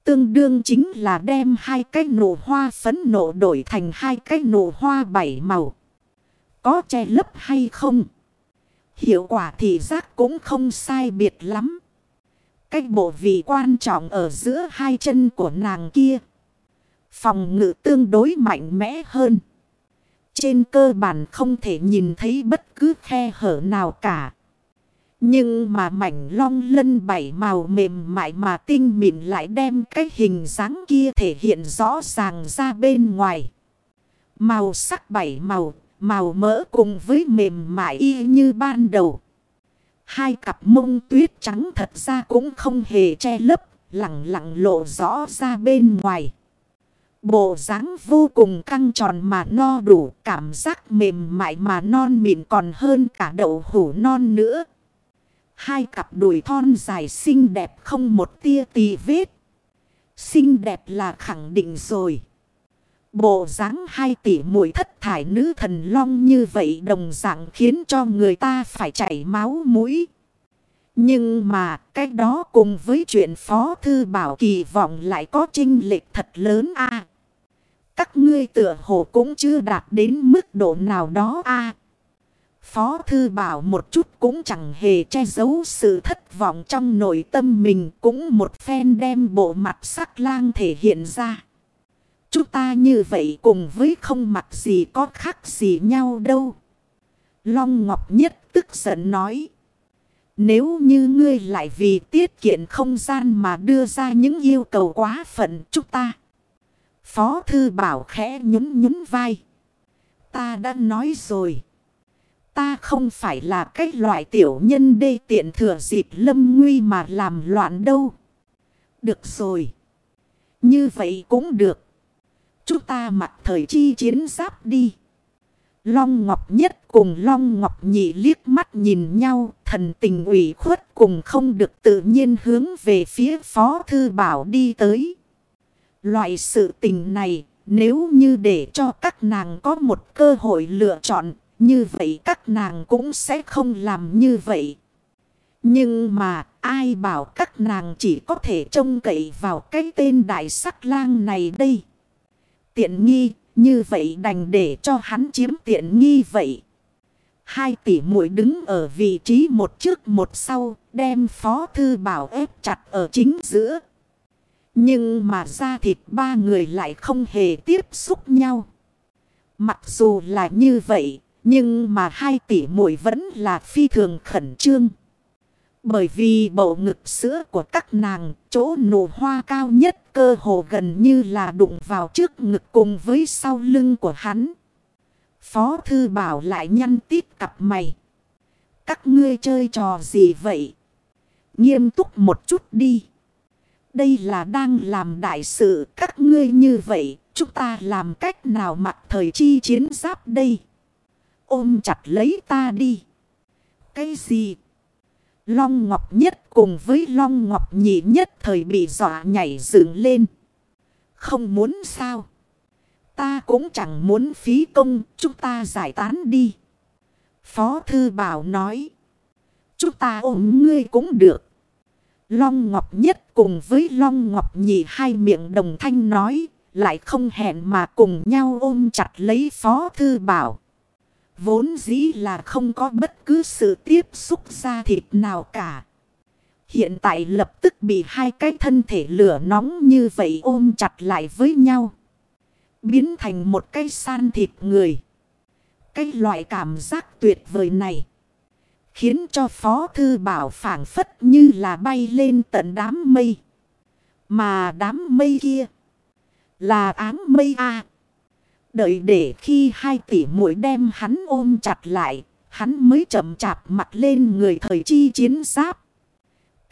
Tương đương chính là đem hai cái nụ hoa phấn nộ đổi thành hai cái nụ hoa bảy màu. Có che lấp hay không? Hiệu quả thì giác cũng không sai biệt lắm. cách bộ vị quan trọng ở giữa hai chân của nàng kia. Phòng ngự tương đối mạnh mẽ hơn. Trên cơ bản không thể nhìn thấy bất cứ khe hở nào cả. Nhưng mà mảnh long lân bảy màu mềm mại mà tinh mịn lại đem cái hình dáng kia thể hiện rõ ràng ra bên ngoài. Màu sắc bảy màu, màu mỡ cùng với mềm mại y như ban đầu. Hai cặp mông tuyết trắng thật ra cũng không hề che lấp, lặng lặng lộ rõ ra bên ngoài. Bộ dáng vô cùng căng tròn mà no đủ cảm giác mềm mại mà non mịn còn hơn cả đậu hủ non nữa. Hai cặp đùi thon dài xinh đẹp không một tia tì vết. Xinh đẹp là khẳng định rồi. Bộ dáng hai tỷ mũi thất thải nữ thần long như vậy đồng dạng khiến cho người ta phải chảy máu mũi. Nhưng mà, cái đó cùng với chuyện Phó Thư Bảo kỳ vọng lại có trinh lệch thật lớn a Các ngươi tựa hồ cũng chưa đạt đến mức độ nào đó a Phó Thư Bảo một chút cũng chẳng hề che giấu sự thất vọng trong nội tâm mình, cũng một phen đem bộ mặt sắc lang thể hiện ra. Chúng ta như vậy cùng với không mặc gì có khác gì nhau đâu. Long Ngọc Nhất tức giận nói. Nếu như ngươi lại vì tiết kiệm không gian mà đưa ra những yêu cầu quá phận chúng ta. Phó Thư Bảo khẽ nhún nhún vai. Ta đã nói rồi. Ta không phải là cái loại tiểu nhân đê tiện thừa dịp lâm nguy mà làm loạn đâu. Được rồi. Như vậy cũng được. Chúng ta mặc thời chi chiến giáp đi. Long Ngọc Nhất cùng Long Ngọc Nhị liếc mắt nhìn nhau. Thần tình ủy khuất cùng không được tự nhiên hướng về phía Phó Thư Bảo đi tới. Loại sự tình này, nếu như để cho các nàng có một cơ hội lựa chọn, như vậy các nàng cũng sẽ không làm như vậy. Nhưng mà, ai bảo các nàng chỉ có thể trông cậy vào cái tên đại sắc lang này đây. Tiện nghi như vậy đành để cho hắn chiếm tiện nghi vậy. Hai tỷ muội đứng ở vị trí một trước một sau đem phó thư bảo ép chặt ở chính giữa. Nhưng mà ra thịt ba người lại không hề tiếp xúc nhau. Mặc dù là như vậy nhưng mà hai tỷ muội vẫn là phi thường khẩn trương. Bởi vì bầu ngực sữa của các nàng, chỗ nổ hoa cao nhất cơ hồ gần như là đụng vào trước ngực cùng với sau lưng của hắn. Phó thư bảo lại nhăn tít cặp mày. Các ngươi chơi trò gì vậy? Nghiêm túc một chút đi. Đây là đang làm đại sự, các ngươi như vậy. Chúng ta làm cách nào mặc thời chi chiến giáp đây? ôm chặt lấy ta đi. Cái gì? Long Ngọc Nhất cùng với Long Ngọc Nhị Nhất thời bị dọa nhảy dựng lên. Không muốn sao? Ta cũng chẳng muốn phí công, chúng ta giải tán đi. Phó Thư Bảo nói. Chúng ta ôm ngươi cũng được. Long Ngọc Nhất cùng với Long Ngọc Nhị hai miệng đồng thanh nói. Lại không hẹn mà cùng nhau ôm chặt lấy Phó Thư Bảo. Vốn dĩ là không có bất cứ sự tiếp xúc ra thịt nào cả. Hiện tại lập tức bị hai cái thân thể lửa nóng như vậy ôm chặt lại với nhau. Biến thành một cái san thịt người. Cái loại cảm giác tuyệt vời này. Khiến cho Phó Thư Bảo phản phất như là bay lên tận đám mây. Mà đám mây kia là áng mây A. Đợi để khi hai tỷ mũi đem hắn ôm chặt lại, hắn mới chậm chạp mặt lên người thời chi chiến giáp.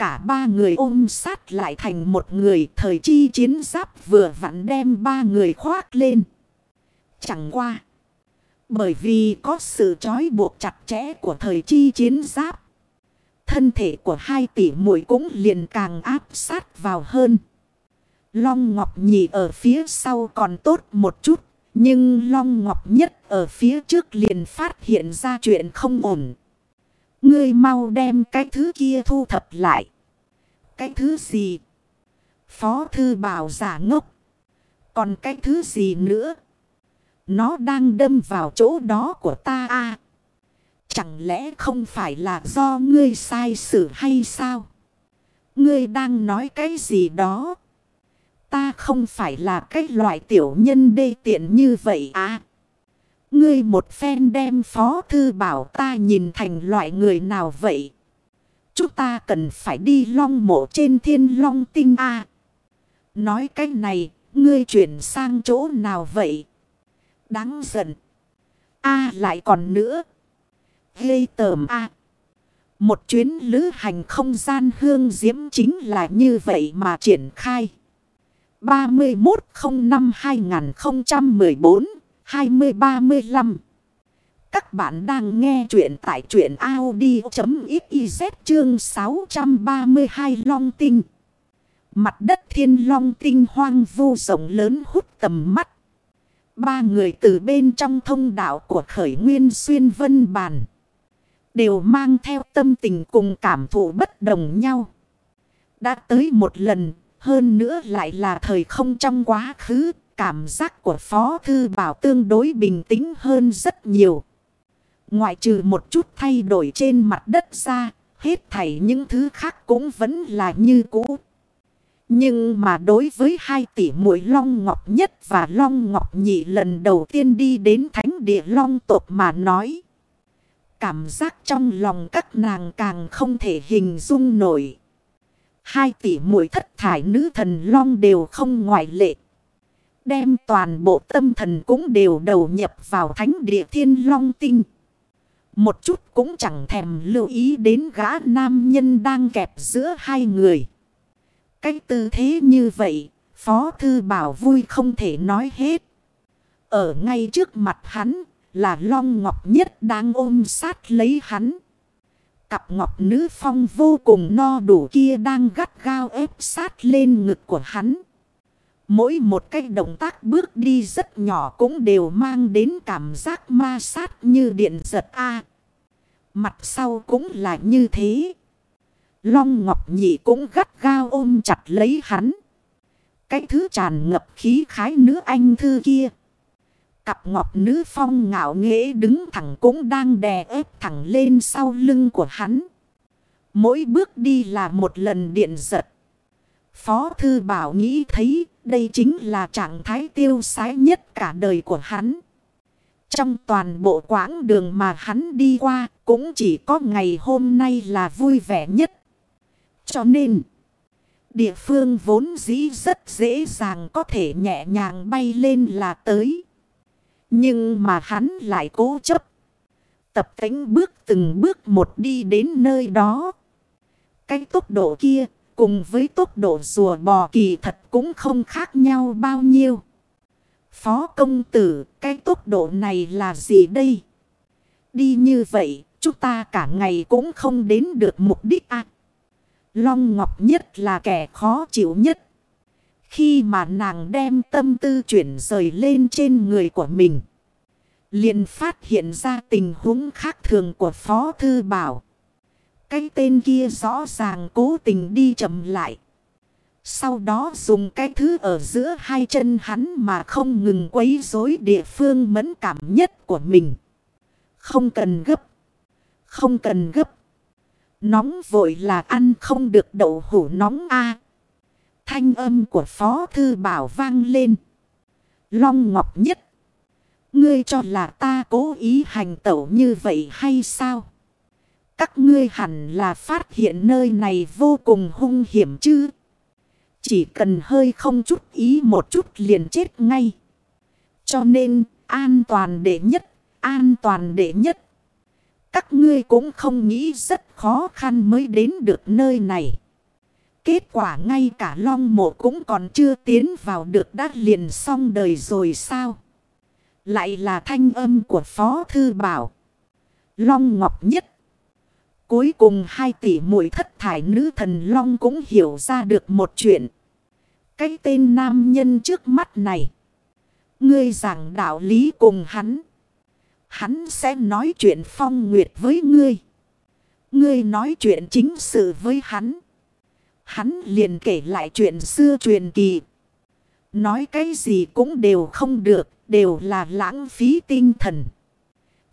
Cả ba người ôm sát lại thành một người thời chi chiến giáp vừa vặn đem ba người khoác lên. Chẳng qua. Bởi vì có sự trói buộc chặt chẽ của thời chi chiến giáp. Thân thể của hai tỷ muội cũng liền càng áp sát vào hơn. Long Ngọc Nhị ở phía sau còn tốt một chút. Nhưng Long Ngọc Nhất ở phía trước liền phát hiện ra chuyện không ổn. Ngươi mau đem cái thứ kia thu thập lại. Cái thứ gì? Phó thư bảo giả ngốc. Còn cái thứ gì nữa? Nó đang đâm vào chỗ đó của ta à? Chẳng lẽ không phải là do ngươi sai sự hay sao? Ngươi đang nói cái gì đó? Ta không phải là cái loại tiểu nhân đê tiện như vậy à. Ngươi một phen đem phó thư bảo ta nhìn thành loại người nào vậy? Chúng ta cần phải đi long mộ trên thiên long tinh à. Nói cách này, ngươi chuyển sang chỗ nào vậy? Đáng giận. a lại còn nữa. Gây tờm a Một chuyến lữ hành không gian hương diễm chính là như vậy mà triển khai. 20-35. Các bạn đang nghe chuyện tại chuyện Audi.xyz chương 632 Long Tinh. Mặt đất thiên long tinh hoang vu rộng lớn hút tầm mắt. Ba người từ bên trong thông đạo của khởi nguyên xuyên vân bàn. Đều mang theo tâm tình cùng cảm thụ bất đồng nhau. Đã tới một lần, hơn nữa lại là thời không trong quá khứ. Cảm giác của Phó Thư Bảo tương đối bình tĩnh hơn rất nhiều. Ngoại trừ một chút thay đổi trên mặt đất ra, hết thảy những thứ khác cũng vẫn là như cũ. Nhưng mà đối với hai tỷ muội Long Ngọc Nhất và Long Ngọc Nhị lần đầu tiên đi đến thánh địa Long tộc mà nói. Cảm giác trong lòng các nàng càng không thể hình dung nổi. Hai tỷ muội thất thải nữ thần Long đều không ngoại lệ. Đem toàn bộ tâm thần cũng đều đầu nhập vào thánh địa thiên Long tinh. Một chút cũng chẳng thèm lưu ý đến gã nam nhân đang kẹp giữa hai người. Cái tư thế như vậy, Phó Thư Bảo vui không thể nói hết. Ở ngay trước mặt hắn là Long Ngọc Nhất đang ôm sát lấy hắn. Cặp ngọc nữ phong vô cùng no đủ kia đang gắt gao ép sát lên ngực của hắn. Mỗi một cái động tác bước đi rất nhỏ cũng đều mang đến cảm giác ma sát như điện giật A. Mặt sau cũng là như thế. Long Ngọc Nhị cũng gắt gao ôm chặt lấy hắn. Cái thứ tràn ngập khí khái nữ anh thư kia. Cặp ngọc nữ phong ngạo nghễ đứng thẳng cũng đang đè ép thẳng lên sau lưng của hắn. Mỗi bước đi là một lần điện giật. Phó Thư Bảo nghĩ thấy đây chính là trạng thái tiêu sái nhất cả đời của hắn. Trong toàn bộ quãng đường mà hắn đi qua cũng chỉ có ngày hôm nay là vui vẻ nhất. Cho nên, địa phương vốn dĩ rất dễ dàng có thể nhẹ nhàng bay lên là tới. Nhưng mà hắn lại cố chấp. Tập tính bước từng bước một đi đến nơi đó. Cái tốc độ kia cùng với tốc độ rùa bò kỳ thật cũng không khác nhau bao nhiêu. Phó công tử, cái tốc độ này là gì đây? Đi như vậy, chúng ta cả ngày cũng không đến được mục đích à. Long Ngọc nhất là kẻ khó chịu nhất. Khi mà nàng đem tâm tư chuyển rời lên trên người của mình. liền phát hiện ra tình huống khác thường của Phó Thư Bảo. Cái tên kia rõ ràng cố tình đi chậm lại. Sau đó dùng cái thứ ở giữa hai chân hắn mà không ngừng quấy rối địa phương mẫn cảm nhất của mình. Không cần gấp. Không cần gấp. Nóng vội là ăn không được đậu hủ nóng a Thanh âm của Phó Thư Bảo vang lên. Long Ngọc Nhất. Ngươi cho là ta cố ý hành tẩu như vậy hay sao? Các ngươi hẳn là phát hiện nơi này vô cùng hung hiểm chứ. Chỉ cần hơi không chút ý một chút liền chết ngay. Cho nên an toàn đệ nhất, an toàn đệ nhất. Các ngươi cũng không nghĩ rất khó khăn mới đến được nơi này. Kết quả ngay cả long mộ cũng còn chưa tiến vào được đã liền xong đời rồi sao? Lại là thanh âm của Phó Thư Bảo. Long Ngọc Nhất. Cuối cùng hai tỷ muội thất thải nữ thần Long cũng hiểu ra được một chuyện. Cái tên nam nhân trước mắt này. Ngươi giảng đạo lý cùng hắn. Hắn sẽ nói chuyện phong nguyệt với ngươi. Ngươi nói chuyện chính sự với hắn. Hắn liền kể lại chuyện xưa truyền kỳ. Nói cái gì cũng đều không được, đều là lãng phí tinh thần.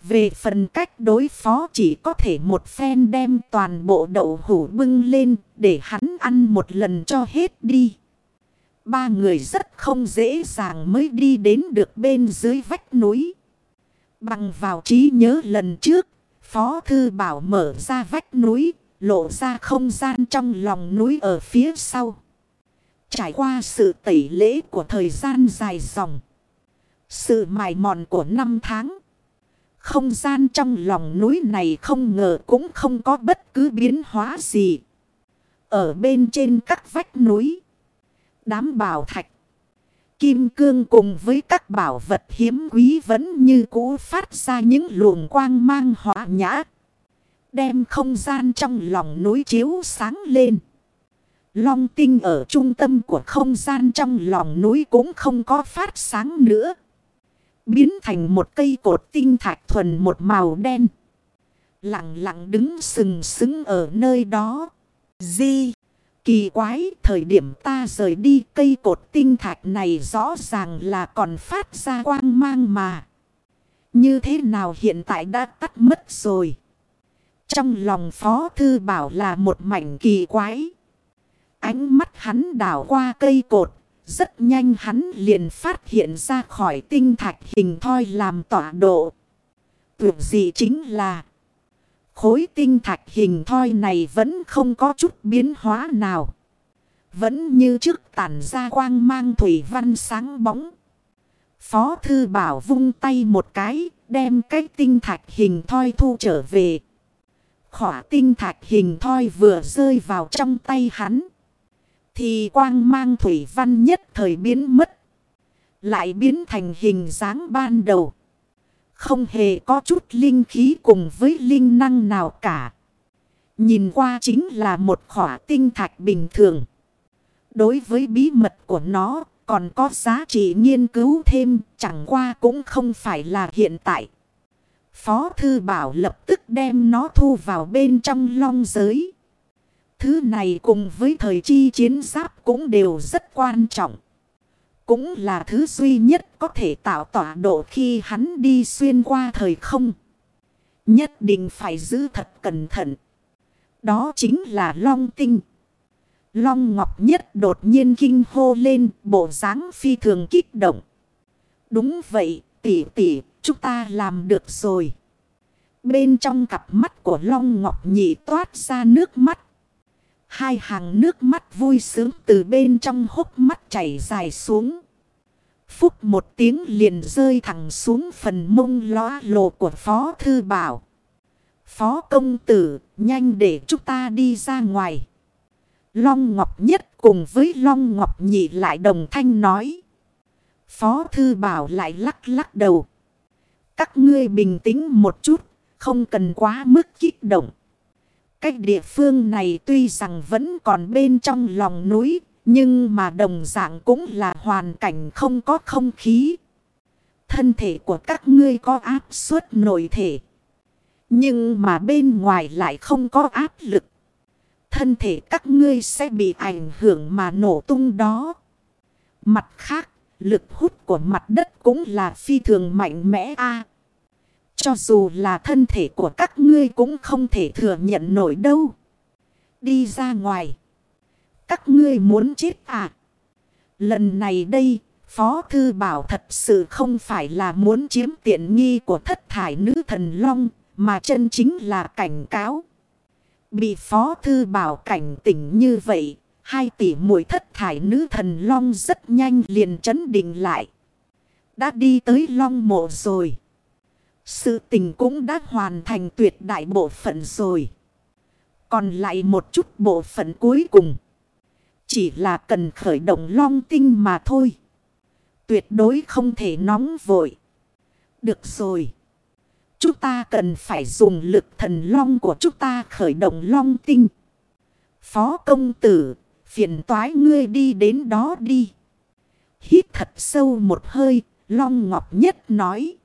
Về phần cách đối phó chỉ có thể một phen đem toàn bộ đậu hủ bưng lên để hắn ăn một lần cho hết đi. Ba người rất không dễ dàng mới đi đến được bên dưới vách núi. Bằng vào trí nhớ lần trước, Phó Thư Bảo mở ra vách núi, lộ ra không gian trong lòng núi ở phía sau. Trải qua sự tẩy lễ của thời gian dài dòng. Sự mài mòn của năm tháng. Không gian trong lòng núi này không ngờ cũng không có bất cứ biến hóa gì. Ở bên trên các vách núi. Đám bảo thạch. Kim cương cùng với các bảo vật hiếm quý vẫn như cũ phát ra những luồng quang mang hỏa nhã. Đem không gian trong lòng núi chiếu sáng lên. Long tinh ở trung tâm của không gian trong lòng núi cũng không có phát sáng nữa. Biến thành một cây cột tinh thạch thuần một màu đen. Lặng lặng đứng sừng sững ở nơi đó. Di. Kỳ quái, thời điểm ta rời đi cây cột tinh thạch này rõ ràng là còn phát ra quang mang mà. Như thế nào hiện tại đã tắt mất rồi. Trong lòng Phó Thư Bảo là một mảnh kỳ quái. Ánh mắt hắn đảo qua cây cột. Rất nhanh hắn liền phát hiện ra khỏi tinh thạch hình thoi làm tọa độ. Tuyệt gì chính là khối tinh thạch hình thoi này vẫn không có chút biến hóa nào. Vẫn như trước tản ra quang mang thủy văn sáng bóng. Phó thư bảo vung tay một cái, đem cái tinh thạch hình thoi thu trở về. Khỏa tinh thạch hình thoi vừa rơi vào trong tay hắn. Thì quang mang thủy văn nhất thời biến mất. Lại biến thành hình dáng ban đầu. Không hề có chút linh khí cùng với linh năng nào cả. Nhìn qua chính là một khỏa tinh thạch bình thường. Đối với bí mật của nó, còn có giá trị nghiên cứu thêm, chẳng qua cũng không phải là hiện tại. Phó Thư Bảo lập tức đem nó thu vào bên trong long giới. Thứ này cùng với thời chi chiến giáp cũng đều rất quan trọng. Cũng là thứ duy nhất có thể tạo tọa độ khi hắn đi xuyên qua thời không. Nhất định phải giữ thật cẩn thận. Đó chính là long tinh. Long Ngọc Nhất đột nhiên kinh hô lên bộ dáng phi thường kích động. Đúng vậy, tỷ tỷ, chúng ta làm được rồi. Bên trong cặp mắt của Long Ngọc Nhị toát ra nước mắt. Hai hàng nước mắt vui sướng từ bên trong hốc mắt chảy dài xuống. Phúc một tiếng liền rơi thẳng xuống phần mông lóa lộ của Phó Thư Bảo. Phó công tử, nhanh để chúng ta đi ra ngoài. Long Ngọc Nhất cùng với Long Ngọc Nhị lại đồng thanh nói. Phó Thư Bảo lại lắc lắc đầu. Các ngươi bình tĩnh một chút, không cần quá mức kích động. Cách địa phương này tuy rằng vẫn còn bên trong lòng núi, nhưng mà đồng dạng cũng là hoàn cảnh không có không khí. Thân thể của các ngươi có áp suất nội thể. Nhưng mà bên ngoài lại không có áp lực. Thân thể các ngươi sẽ bị ảnh hưởng mà nổ tung đó. Mặt khác, lực hút của mặt đất cũng là phi thường mạnh mẽ a cho dù là thân thể của các ngươi cũng không thể thừa nhận nổi đâu. Đi ra ngoài. Các ngươi muốn chết à? Lần này đây, Phó Thư Bảo thật sự không phải là muốn chiếm tiện nghi của thất thải nữ thần long, mà chân chính là cảnh cáo. Bị Phó Thư Bảo cảnh tỉnh như vậy, hai tỷ muội thất thải nữ thần long rất nhanh liền chấn định lại. Đã đi tới long mộ rồi. Sự tình cũng đã hoàn thành tuyệt đại bộ phận rồi. Còn lại một chút bộ phận cuối cùng. Chỉ là cần khởi động long tinh mà thôi. Tuyệt đối không thể nóng vội. Được rồi. Chúng ta cần phải dùng lực thần long của chúng ta khởi động long tinh. Phó công tử, phiền toái ngươi đi đến đó đi. Hít thật sâu một hơi, long ngọc nhất nói.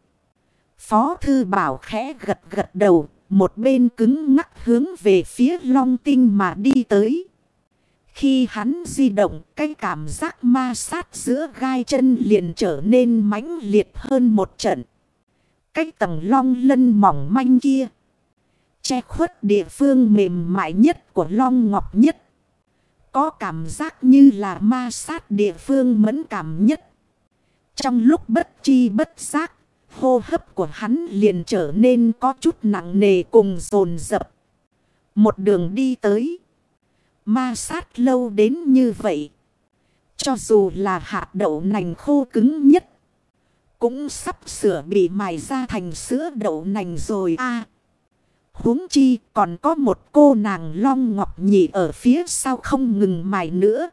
Phó thư bảo khẽ gật gật đầu, một bên cứng ngắc hướng về phía long tinh mà đi tới. Khi hắn di động, cái cảm giác ma sát giữa gai chân liền trở nên mãnh liệt hơn một trận. Cái tầng long lân mỏng manh kia. Che khuất địa phương mềm mại nhất của long ngọc nhất. Có cảm giác như là ma sát địa phương mẫn cảm nhất. Trong lúc bất chi bất giác, hô hấp của hắn liền trở nên có chút nặng nề cùng dồn dập. Một đường đi tới. Ma sát lâu đến như vậy. Cho dù là hạt đậu nành khô cứng nhất. Cũng sắp sửa bị mài ra thành sữa đậu nành rồi a huống chi còn có một cô nàng long ngọc nhị ở phía sau không ngừng mài nữa.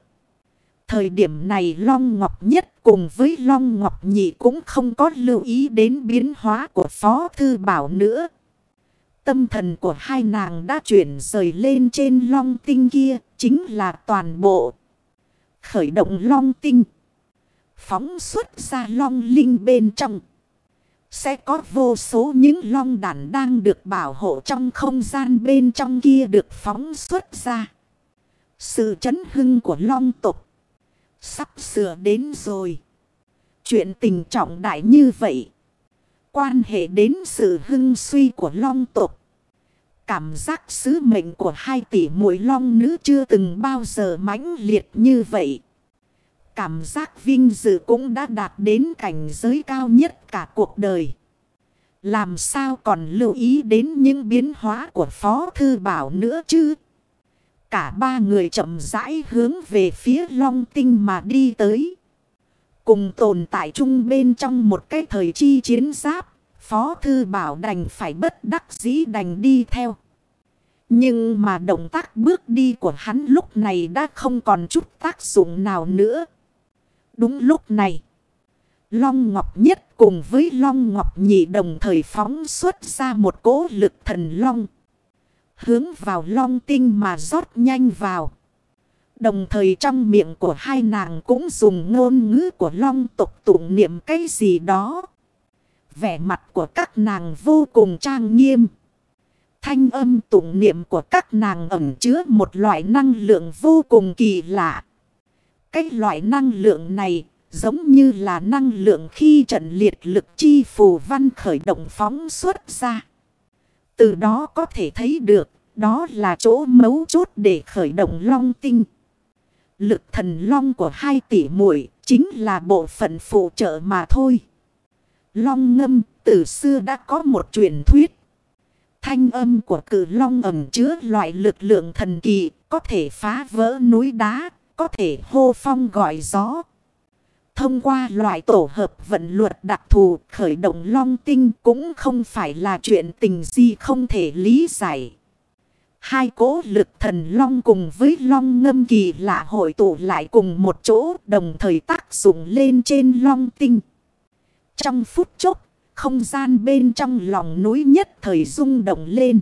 Thời điểm này Long Ngọc Nhất cùng với Long Ngọc Nhị cũng không có lưu ý đến biến hóa của Phó Thư Bảo nữa. Tâm thần của hai nàng đã chuyển rời lên trên Long Tinh kia, chính là toàn bộ. Khởi động Long Tinh. Phóng xuất ra Long Linh bên trong. Sẽ có vô số những long đàn đang được bảo hộ trong không gian bên trong kia được phóng xuất ra. Sự chấn hưng của long tục sắp sửa đến rồi. Chuyện tình trọng đại như vậy. Quan hệ đến sự hưng suy của long tục. Cảm giác sứ mệnh của hai tỷ muội long nữ chưa từng bao giờ mãnh liệt như vậy. Cảm giác vinh dự cũng đã đạt đến cảnh giới cao nhất cả cuộc đời. Làm sao còn lưu ý đến những biến hóa của Phó Thư Bảo nữa chứ? Cả ba người chậm rãi hướng về phía long tinh mà đi tới. Cùng tồn tại chung bên trong một cái thời chi chiến giáp. Phó Thư Bảo đành phải bất đắc dĩ đành đi theo. Nhưng mà động tác bước đi của hắn lúc này đã không còn chút tác dụng nào nữa. Đúng lúc này. Long Ngọc Nhất cùng với Long Ngọc Nhị đồng thời phóng xuất ra một cỗ lực thần Long. Hướng vào Long Tinh mà rót nhanh vào. Đồng thời trong miệng của hai nàng cũng dùng ngôn ngữ của Long tục tụng niệm cái gì đó. Vẻ mặt của các nàng vô cùng trang nghiêm. Thanh âm tụng niệm của các nàng ẩm chứa một loại năng lượng vô cùng kỳ lạ. Cái loại năng lượng này giống như là năng lượng khi trận liệt lực chi phù văn khởi động phóng xuất ra. Từ đó có thể thấy được, đó là chỗ mấu chốt để khởi động long tinh. Lực thần long của hai tỷ muội chính là bộ phận phụ trợ mà thôi. Long ngâm từ xưa đã có một truyền thuyết. Thanh âm của cử long ẩm chứa loại lực lượng thần kỳ, có thể phá vỡ núi đá, có thể hô phong gọi gió. Thông qua loại tổ hợp vận luật đặc thù khởi động long tinh cũng không phải là chuyện tình gì không thể lý giải. Hai cố lực thần long cùng với long ngâm kỳ lạ hội tụ lại cùng một chỗ đồng thời tác dụng lên trên long tinh. Trong phút chốc, không gian bên trong lòng núi nhất thời rung động lên.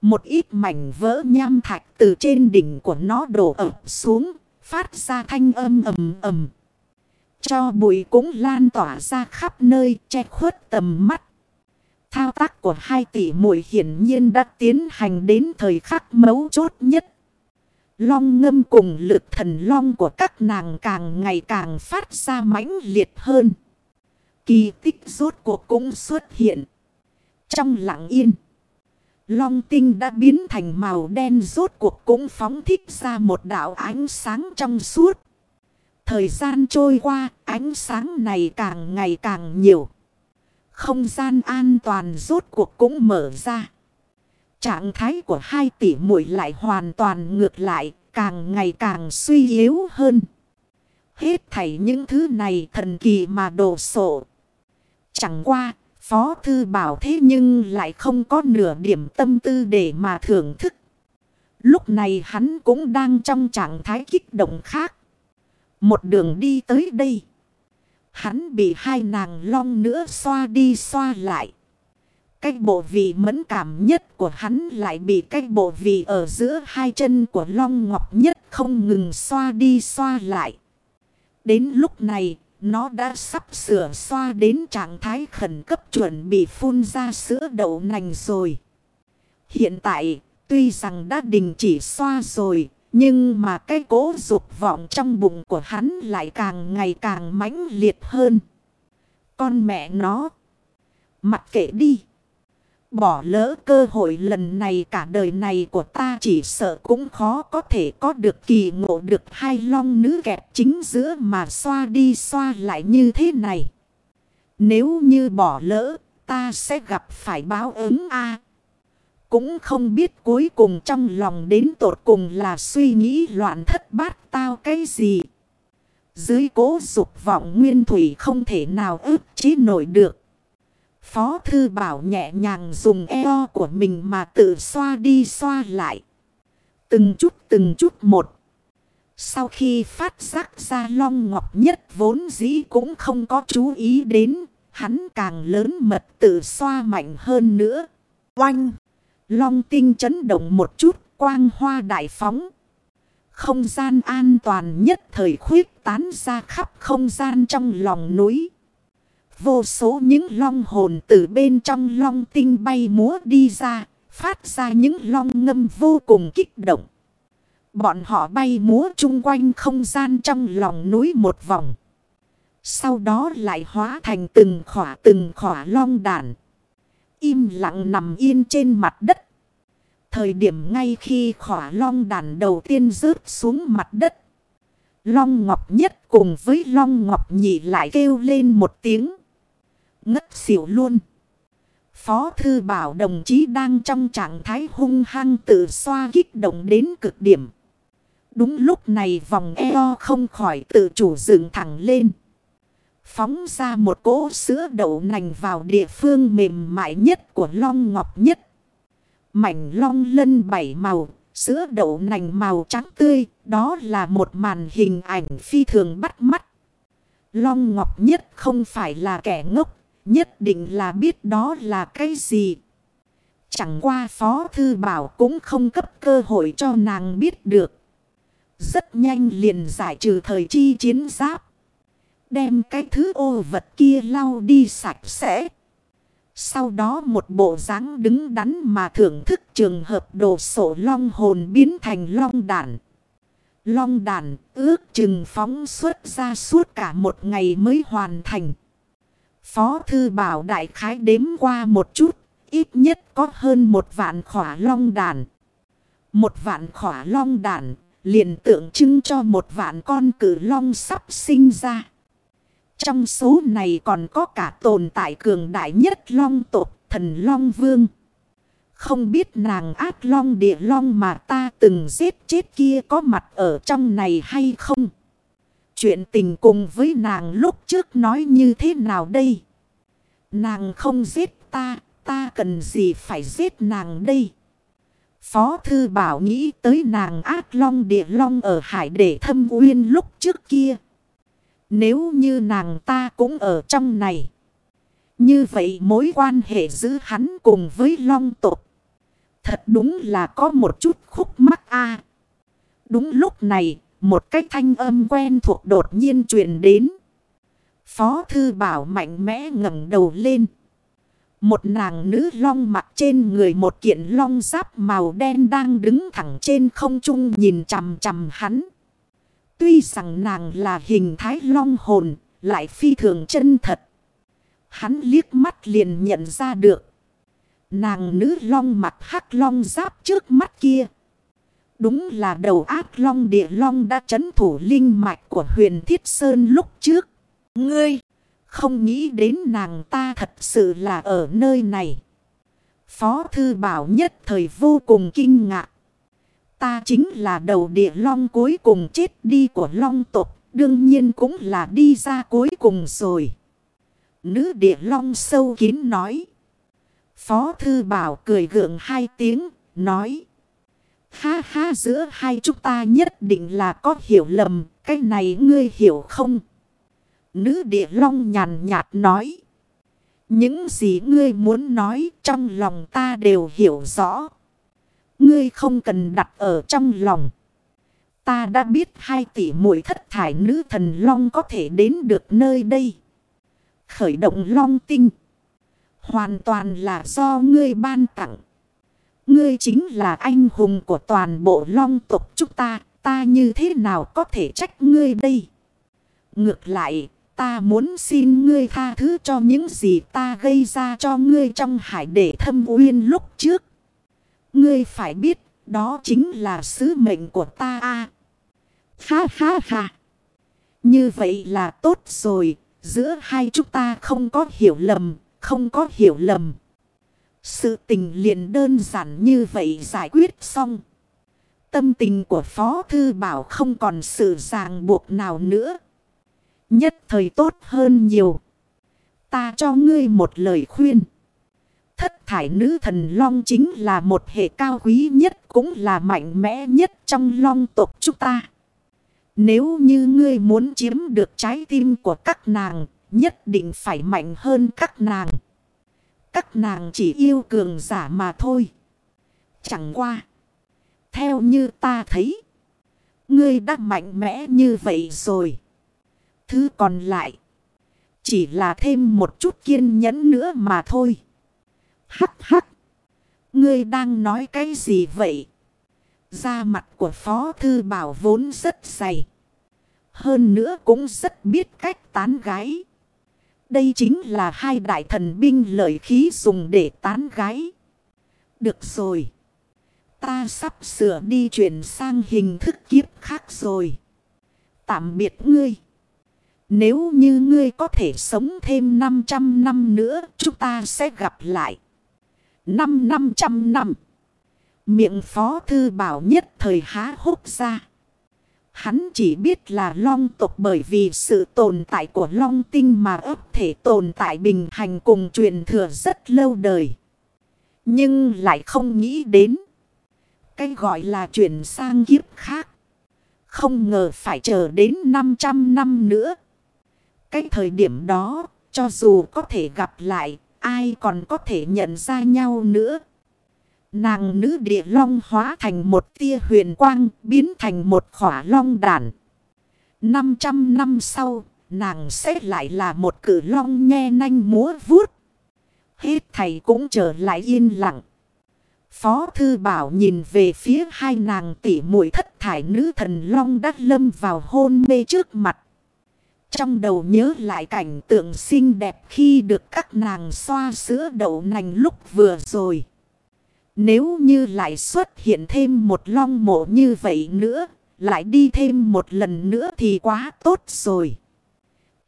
Một ít mảnh vỡ nham thạch từ trên đỉnh của nó đổ ập xuống, phát ra thanh âm ầm ầm. Cho bụi cũng lan tỏa ra khắp nơi che khuất tầm mắt. Thao tác của hai tỷ muội hiển nhiên đã tiến hành đến thời khắc mấu chốt nhất. Long ngâm cùng lực thần long của các nàng càng ngày càng phát ra mãnh liệt hơn. Kỳ tích rốt cuộc cũng xuất hiện. Trong lặng yên. Long tinh đã biến thành màu đen rốt cuộc cũng phóng thích ra một đạo ánh sáng trong suốt. Thời gian trôi qua, ánh sáng này càng ngày càng nhiều. Không gian an toàn rốt cuộc cũng mở ra. Trạng thái của hai tỷ muội lại hoàn toàn ngược lại, càng ngày càng suy yếu hơn. Hết thảy những thứ này thần kỳ mà đồ sộ. Chẳng qua, Phó Thư Bảo thế nhưng lại không có nửa điểm tâm tư để mà thưởng thức. Lúc này hắn cũng đang trong trạng thái kích động khác. Một đường đi tới đây. Hắn bị hai nàng long nữa xoa đi xoa lại. Cái bộ vị mẫn cảm nhất của hắn lại bị cái bộ vị ở giữa hai chân của long ngọc nhất không ngừng xoa đi xoa lại. Đến lúc này, nó đã sắp sửa xoa đến trạng thái khẩn cấp chuẩn bị phun ra sữa đậu nành rồi. Hiện tại, tuy rằng đã đình chỉ xoa rồi, nhưng mà cái cố dục vọng trong bụng của hắn lại càng ngày càng mãnh liệt hơn. Con mẹ nó. Mặc kệ đi. Bỏ lỡ cơ hội lần này cả đời này của ta chỉ sợ cũng khó có thể có được kỳ ngộ được hai long nữ kẹp chính giữa mà xoa đi xoa lại như thế này. Nếu như bỏ lỡ, ta sẽ gặp phải báo ứng a cũng không biết cuối cùng trong lòng đến tột cùng là suy nghĩ loạn thất bát tao cái gì. Dưới cố dục vọng nguyên thủy không thể nào ức chế nổi được. Phó thư bảo nhẹ nhàng dùng eo của mình mà tự xoa đi xoa lại. Từng chút từng chút một. Sau khi phát giác ra Long Ngọc Nhất vốn dĩ cũng không có chú ý đến, hắn càng lớn mật tự xoa mạnh hơn nữa. Oanh! Long tinh chấn động một chút, quang hoa đại phóng. Không gian an toàn nhất thời khuyết tán ra khắp không gian trong lòng núi. Vô số những long hồn từ bên trong long tinh bay múa đi ra, phát ra những long ngâm vô cùng kích động. Bọn họ bay múa chung quanh không gian trong lòng núi một vòng. Sau đó lại hóa thành từng khỏa từng khỏa long đàn. Im lặng nằm yên trên mặt đất. Thời điểm ngay khi khỏa long đàn đầu tiên rớt xuống mặt đất. Long Ngọc Nhất cùng với Long Ngọc Nhị lại kêu lên một tiếng. Ngất xỉu luôn. Phó Thư Bảo đồng chí đang trong trạng thái hung hăng tự xoa kích động đến cực điểm. Đúng lúc này vòng eo không khỏi tự chủ dựng thẳng lên. Phóng ra một cỗ sữa đậu nành vào địa phương mềm mại nhất của long ngọc nhất. Mảnh long lân bảy màu, sữa đậu nành màu trắng tươi, đó là một màn hình ảnh phi thường bắt mắt. Long ngọc nhất không phải là kẻ ngốc, nhất định là biết đó là cái gì. Chẳng qua Phó Thư Bảo cũng không cấp cơ hội cho nàng biết được. Rất nhanh liền giải trừ thời chi chiến giáp. Đem cái thứ ô vật kia lau đi sạch sẽ. Sau đó một bộ dáng đứng đắn mà thưởng thức trường hợp đồ sổ long hồn biến thành long đàn. Long đàn ước chừng phóng xuất ra suốt cả một ngày mới hoàn thành. Phó thư bảo đại khái đếm qua một chút, ít nhất có hơn một vạn khỏa long đàn. Một vạn khỏa long đàn liền tượng trưng cho một vạn con cử long sắp sinh ra. Trong số này còn có cả tồn tại cường đại nhất long tộc thần long vương. Không biết nàng ác long địa long mà ta từng giết chết kia có mặt ở trong này hay không? Chuyện tình cùng với nàng lúc trước nói như thế nào đây? Nàng không giết ta, ta cần gì phải giết nàng đây? Phó Thư Bảo nghĩ tới nàng ác long địa long ở hải để thâm uyên lúc trước kia. Nếu như nàng ta cũng ở trong này. Như vậy mối quan hệ giữa hắn cùng với long tộc. Thật đúng là có một chút khúc mắc a Đúng lúc này, một cái thanh âm quen thuộc đột nhiên truyền đến. Phó Thư Bảo mạnh mẽ ngẩng đầu lên. Một nàng nữ long mặt trên người một kiện long giáp màu đen đang đứng thẳng trên không trung nhìn chằm chằm hắn. Tuy rằng nàng là hình thái long hồn, lại phi thường chân thật. Hắn liếc mắt liền nhận ra được. Nàng nữ long mặt hắc long giáp trước mắt kia. Đúng là đầu ác long địa long đã chấn thủ linh mạch của huyền Thiết Sơn lúc trước. Ngươi! Không nghĩ đến nàng ta thật sự là ở nơi này. Phó thư bảo nhất thời vô cùng kinh ngạc. Ta chính là đầu địa long cuối cùng chết đi của long tộc. Đương nhiên cũng là đi ra cuối cùng rồi. Nữ địa long sâu kín nói. Phó thư bảo cười gượng hai tiếng, nói. Ha ha giữa hai chúng ta nhất định là có hiểu lầm, cái này ngươi hiểu không? Nữ địa long nhàn nhạt nói. Những gì ngươi muốn nói trong lòng ta đều hiểu rõ. Ngươi không cần đặt ở trong lòng. Ta đã biết hai tỷ muội thất thải nữ thần long có thể đến được nơi đây. Khởi động long tinh. Hoàn toàn là do ngươi ban tặng. Ngươi chính là anh hùng của toàn bộ long tộc chúng ta. Ta như thế nào có thể trách ngươi đây? Ngược lại, Ta muốn xin ngươi tha thứ cho những gì ta gây ra cho ngươi trong hải để thâm uyên lúc trước. Ngươi phải biết, đó chính là sứ mệnh của ta a. Ha ha ha. Như vậy là tốt rồi, giữa hai chúng ta không có hiểu lầm, không có hiểu lầm. Sự tình liền đơn giản như vậy giải quyết xong. Tâm tình của Phó Thư Bảo không còn sự ràng buộc nào nữa. Nhất thời tốt hơn nhiều. Ta cho ngươi một lời khuyên. Thất thải nữ thần long chính là một hệ cao quý nhất cũng là mạnh mẽ nhất trong long tộc chúng ta. Nếu như ngươi muốn chiếm được trái tim của các nàng, nhất định phải mạnh hơn các nàng. Các nàng chỉ yêu cường giả mà thôi. Chẳng qua. Theo như ta thấy. Ngươi đã mạnh mẽ như vậy rồi. Thứ còn lại. Chỉ là thêm một chút kiên nhẫn nữa mà thôi. Hắc hắc. Ngươi đang nói cái gì vậy? Da mặt của Phó Thư Bảo vốn rất dày. Hơn nữa cũng rất biết cách tán gái. Đây chính là hai đại thần binh lợi khí dùng để tán gái. Được rồi. Ta sắp sửa đi chuyển sang hình thức kiếp khác rồi. Tạm biệt ngươi. Nếu như ngươi có thể sống thêm 500 năm nữa, chúng ta sẽ gặp lại. Năm 500 năm. Miệng phó thư bảo nhất thời há hốc ra. Hắn chỉ biết là long tộc bởi vì sự tồn tại của long tinh mà ấp thể tồn tại bình hành cùng truyền thừa rất lâu đời. Nhưng lại không nghĩ đến. Cái gọi là chuyển sang kiếp khác. Không ngờ phải chờ đến 500 năm nữa. Cái thời điểm đó, cho dù có thể gặp lại, ai còn có thể nhận ra nhau nữa. Nàng nữ địa long hóa thành một tia huyền quang, biến thành một khỏa long đàn. 500 năm sau, nàng sẽ lại là một cử long nhe nanh múa vuốt. Hết thầy cũng trở lại yên lặng. Phó Thư Bảo nhìn về phía hai nàng tỷ muội thất thải nữ thần long đắt lâm vào hôn mê trước mặt. Trong đầu nhớ lại cảnh tượng xinh đẹp khi được các nàng xoa sữa đậu nành lúc vừa rồi. Nếu như lại xuất hiện thêm một long mộ như vậy nữa, lại đi thêm một lần nữa thì quá tốt rồi.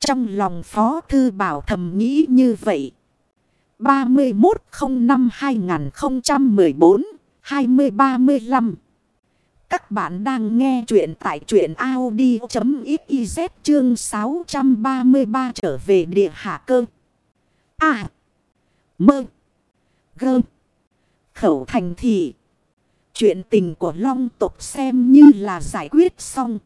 Trong lòng Phó Thư Bảo thầm nghĩ như vậy. 3105-2014-2035 các bạn đang nghe chuyện tại chuyện Audi.xyz chương 633 trở về địa hạ cơ. À! Mơ! gơ khẩu thành thị. Chuyện tình của long tộc xem như là giải quyết xong.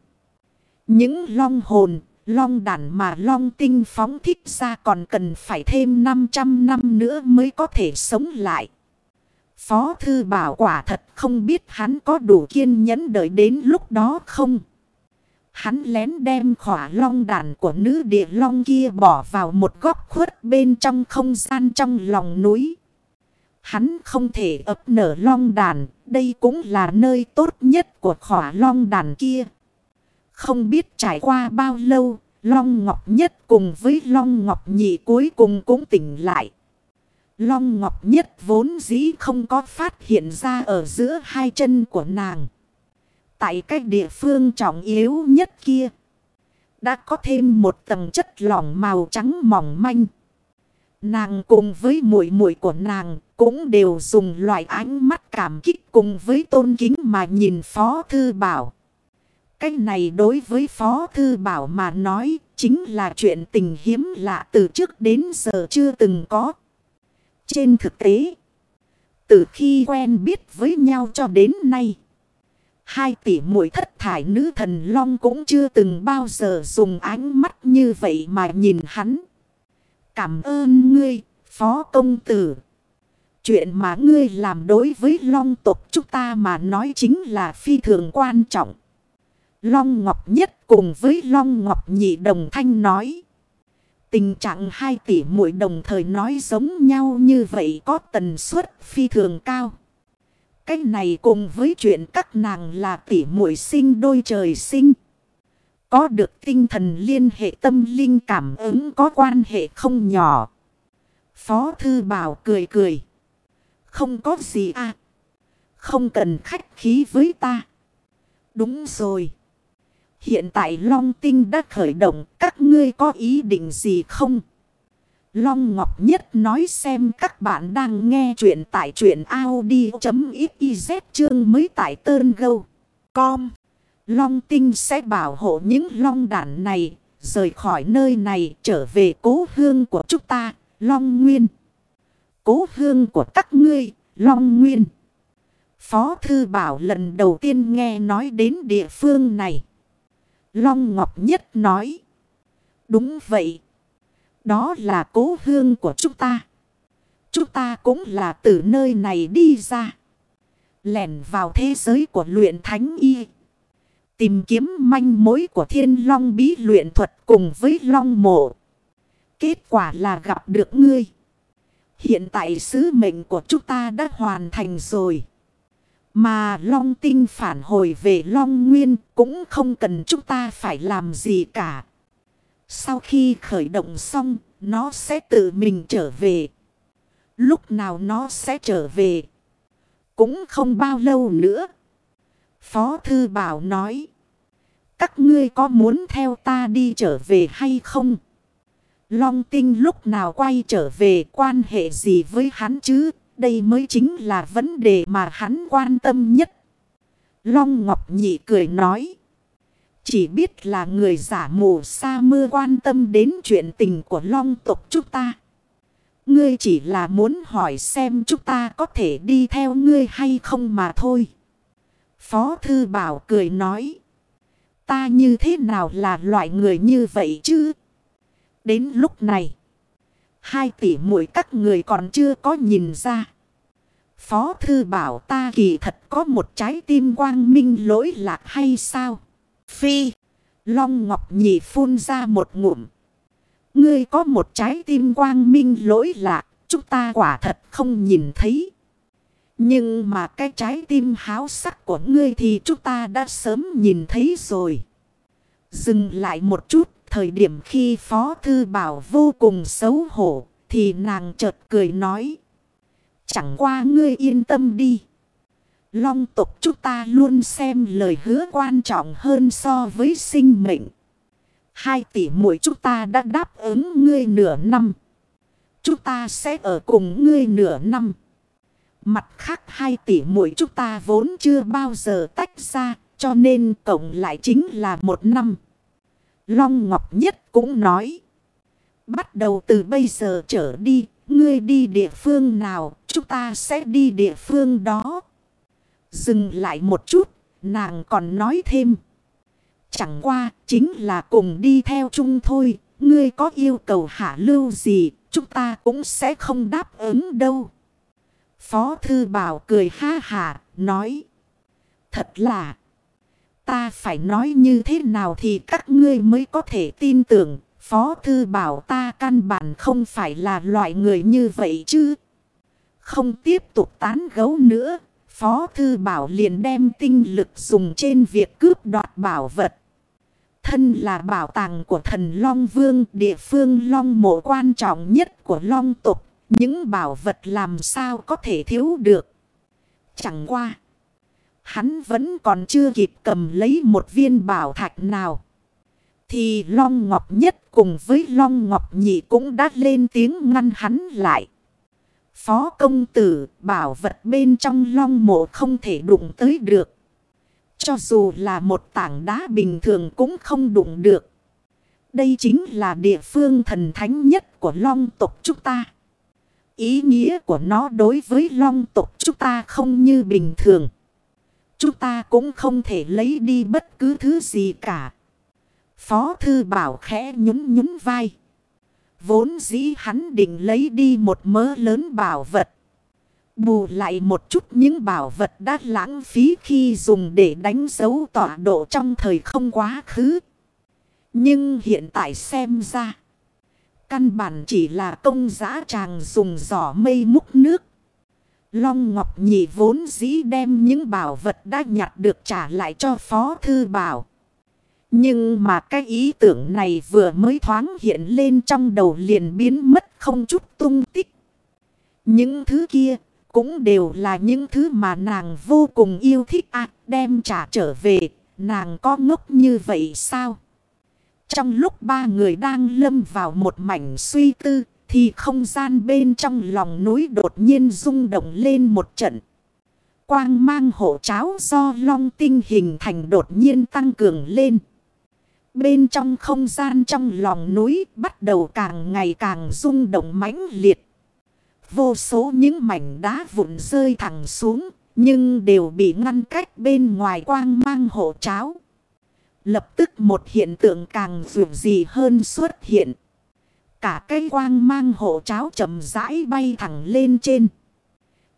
Những long hồn, long đàn mà long tinh phóng thích ra còn cần phải thêm 500 năm nữa mới có thể sống lại. Phó thư bảo quả thật không biết hắn có đủ kiên nhẫn đợi đến lúc đó không. Hắn lén đem khỏa long đàn của nữ địa long kia bỏ vào một góc khuất bên trong không gian trong lòng núi. Hắn không thể ấp nở long đàn. Đây cũng là nơi tốt nhất của khỏa long đàn kia. Không biết trải qua bao lâu. Long Ngọc Nhất cùng với Long Ngọc Nhị cuối cùng cũng tỉnh lại. Long Ngọc Nhất vốn dĩ không có phát hiện ra ở giữa hai chân của nàng. Tại cái địa phương trọng yếu nhất kia. Đã có thêm một tầng chất lỏng màu trắng mỏng manh. Nàng cùng với muội muội của nàng cũng đều dùng loại ánh mắt cảm kích cùng với tôn kính mà nhìn Phó Thư Bảo. Cái này đối với Phó Thư Bảo mà nói chính là chuyện tình hiếm lạ từ trước đến giờ chưa từng có. Trên thực tế, từ khi quen biết với nhau cho đến nay, hai tỷ muội thất thải nữ thần long cũng chưa từng bao giờ dùng ánh mắt như vậy mà nhìn hắn. Cảm ơn ngươi, Phó Công Tử. Chuyện mà ngươi làm đối với long tộc chúng ta mà nói chính là phi thường quan trọng. Long Ngọc Nhất cùng với Long Ngọc Nhị đồng thanh nói. Tình trạng hai tỷ muội đồng thời nói giống nhau như vậy có tần suất phi thường cao. Cái này cùng với chuyện các nàng là tỷ muội sinh đôi trời sinh. Có được tinh thần liên hệ tâm linh cảm ứng có quan hệ không nhỏ. Phó Thư Bảo cười cười. Không có gì à. Không cần khách khí với ta. Đúng rồi. Hiện tại Long Tinh đã khởi động. Các ngươi có ý định gì không? Long Ngọc Nhất nói xem các bạn đang nghe chuyện tại chuyện Audi.xyz chương mới tại tơn gâu. Com. Long Tinh sẽ bảo hộ những long đản này. Rời khỏi nơi này trở về cố hương của chúng ta. Long Nguyên. Cố hương của các ngươi, Long Nguyên. Phó Thư Bảo lần đầu tiên nghe nói đến địa phương này. Long Ngọc Nhất nói. Đúng vậy. Đó là cố hương của chúng ta. Chúng ta cũng là từ nơi này đi ra. Lẻn vào thế giới của luyện thánh y. Tìm kiếm manh mối của thiên long bí luyện thuật cùng với long mộ. Kết quả là gặp được ngươi. Hiện tại sứ mệnh của chúng ta đã hoàn thành rồi. Mà long tinh phản hồi về long nguyên cũng không cần chúng ta phải làm gì cả. Sau khi khởi động xong, nó sẽ tự mình trở về. Lúc nào nó sẽ trở về? Cũng không bao lâu nữa. Phó Thư Bảo nói. Các ngươi có muốn theo ta đi trở về hay không? Long tinh lúc nào quay trở về quan hệ gì với hắn chứ? Đây mới chính là vấn đề mà hắn quan tâm nhất. Long Ngọc Nhị cười nói. Chỉ biết là người giả mù sa mưa quan tâm đến chuyện tình của long tộc chúng ta. Ngươi chỉ là muốn hỏi xem chúng ta có thể đi theo ngươi hay không mà thôi. Phó Thư Bảo cười nói. Ta như thế nào là loại người như vậy chứ? Đến lúc này. Hai tỷ muội các người còn chưa có nhìn ra. Phó Thư Bảo ta kỳ thật có một trái tim quang minh lỗi lạc hay sao? Phi. Long Ngọc Nhị phun ra một ngụm. Ngươi có một trái tim quang minh lỗi lạc. Chúng ta quả thật không nhìn thấy. Nhưng mà cái trái tim háo sắc của ngươi thì chúng ta đã sớm nhìn thấy rồi. Dừng lại một chút. Thời điểm khi Phó Thư Bảo vô cùng xấu hổ. Thì nàng chợt cười nói. Chẳng qua ngươi yên tâm đi. Long tục chúng ta luôn xem lời hứa quan trọng hơn so với sinh mệnh. Hai tỷ muội chúng ta đã đáp ứng ngươi nửa năm. Chúng ta sẽ ở cùng ngươi nửa năm. Mặt khác, hai tỷ muội chúng ta vốn chưa bao giờ tách ra. Cho nên cộng lại chính là một năm. Long Ngọc Nhất cũng nói. Bắt đầu từ bây giờ trở đi. Ngươi đi địa phương nào chúng ta sẽ đi địa phương đó. Dừng lại một chút, nàng còn nói thêm. Chẳng qua, chính là cùng đi theo chung thôi. Ngươi có yêu cầu hạ lưu gì, chúng ta cũng sẽ không đáp ứng đâu. Phó Thư Bảo cười ha hà, nói. Thật là, ta phải nói như thế nào thì các ngươi mới có thể tin tưởng. Phó Thư Bảo ta căn bản không phải là loại người như vậy chứ. Không tiếp tục tán gấu nữa. Phó Thư Bảo liền đem tinh lực dùng trên việc cướp đoạt bảo vật. Thân là bảo tàng của thần Long Vương, địa phương Long mộ quan trọng nhất của Long tục. Những bảo vật làm sao có thể thiếu được. Chẳng qua. Hắn vẫn còn chưa kịp cầm lấy một viên bảo thạch nào. Thì Long Ngọc Nhất cùng với Long Ngọc Nhị cũng đã lên tiếng ngăn hắn lại. Phó công tử, bảo vật bên trong long mộ không thể đụng tới được. Cho dù là một tảng đá bình thường cũng không đụng được. Đây chính là địa phương thần thánh nhất của long tộc chúng ta. Ý nghĩa của nó đối với long tộc chúng ta không như bình thường. Chúng ta cũng không thể lấy đi bất cứ thứ gì cả. Phó thư bảo khẽ nhún nhún vai. Vốn dĩ hắn định lấy đi một mớ lớn bảo vật. Bù lại một chút những bảo vật đã lãng phí khi dùng để đánh dấu tọa độ trong thời không quá khứ. Nhưng hiện tại xem ra. Căn bản chỉ là công giã tràng dùng giỏ mây múc nước. Long Ngọc Nhị vốn dĩ đem những bảo vật đã nhặt được trả lại cho Phó Thư Bảo. Nhưng mà cái ý tưởng này vừa mới thoáng hiện lên trong đầu liền biến mất không chút tung tích. Những thứ kia cũng đều là những thứ mà nàng vô cùng yêu thích à, đem trả trở về, nàng có ngốc như vậy sao? Trong lúc ba người đang lâm vào một mảnh suy tư, thì không gian bên trong lòng núi đột nhiên rung động lên một trận. Quang mang hộ cháo do long tinh hình thành đột nhiên tăng cường lên. Bên trong không gian trong lòng núi bắt đầu càng ngày càng rung động mãnh liệt. Vô số những mảnh đá vụn rơi thẳng xuống, nhưng đều bị ngăn cách bên ngoài quang mang hộ cháo. Lập tức một hiện tượng càng dù gì hơn xuất hiện. Cả cây quang mang hộ cháo chậm rãi bay thẳng lên trên.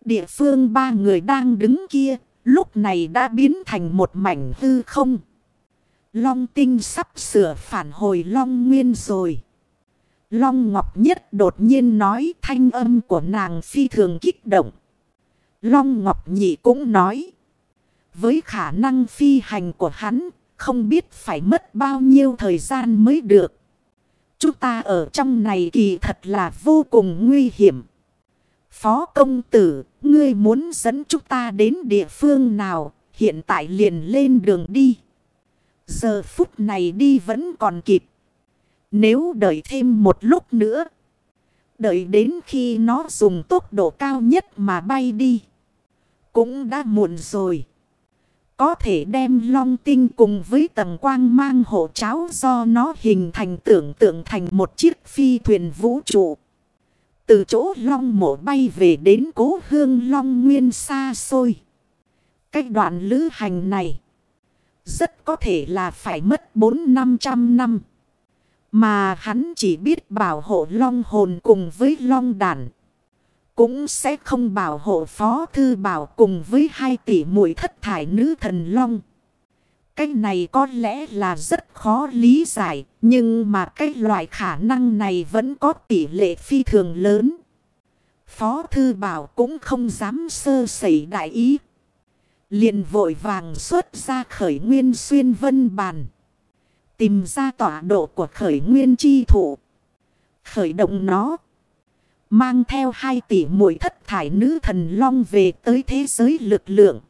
Địa phương ba người đang đứng kia, lúc này đã biến thành một mảnh hư không. Long tinh sắp sửa phản hồi Long Nguyên rồi. Long Ngọc Nhất đột nhiên nói thanh âm của nàng phi thường kích động. Long Ngọc Nhị cũng nói. Với khả năng phi hành của hắn, không biết phải mất bao nhiêu thời gian mới được. Chúng ta ở trong này kỳ thật là vô cùng nguy hiểm. Phó công tử, ngươi muốn dẫn chúng ta đến địa phương nào, hiện tại liền lên đường đi. Giờ phút này đi vẫn còn kịp. Nếu đợi thêm một lúc nữa, đợi đến khi nó dùng tốc độ cao nhất mà bay đi, cũng đã muộn rồi. Có thể đem long tinh cùng với tầng quang mang hộ cháo do nó hình thành tưởng tượng thành một chiếc phi thuyền vũ trụ. Từ chỗ long mộ bay về đến cố hương long nguyên xa xôi. Cách đoạn lữ hành này rất có thể là phải mất 4-500 năm. Mà hắn chỉ biết bảo hộ long hồn cùng với long đàn. Cũng sẽ không bảo hộ phó thư bảo cùng với hai tỷ muội thất thải nữ thần long. Cái này có lẽ là rất khó lý giải. Nhưng mà cái loại khả năng này vẫn có tỷ lệ phi thường lớn. Phó thư bảo cũng không dám sơ sẩy đại ý. liền vội vàng xuất ra khởi nguyên xuyên vân bàn. Tìm ra tọa độ của khởi nguyên chi thủ. Khởi động nó. Mang theo hai tỷ muội thất thải nữ thần long về tới thế giới lực lượng.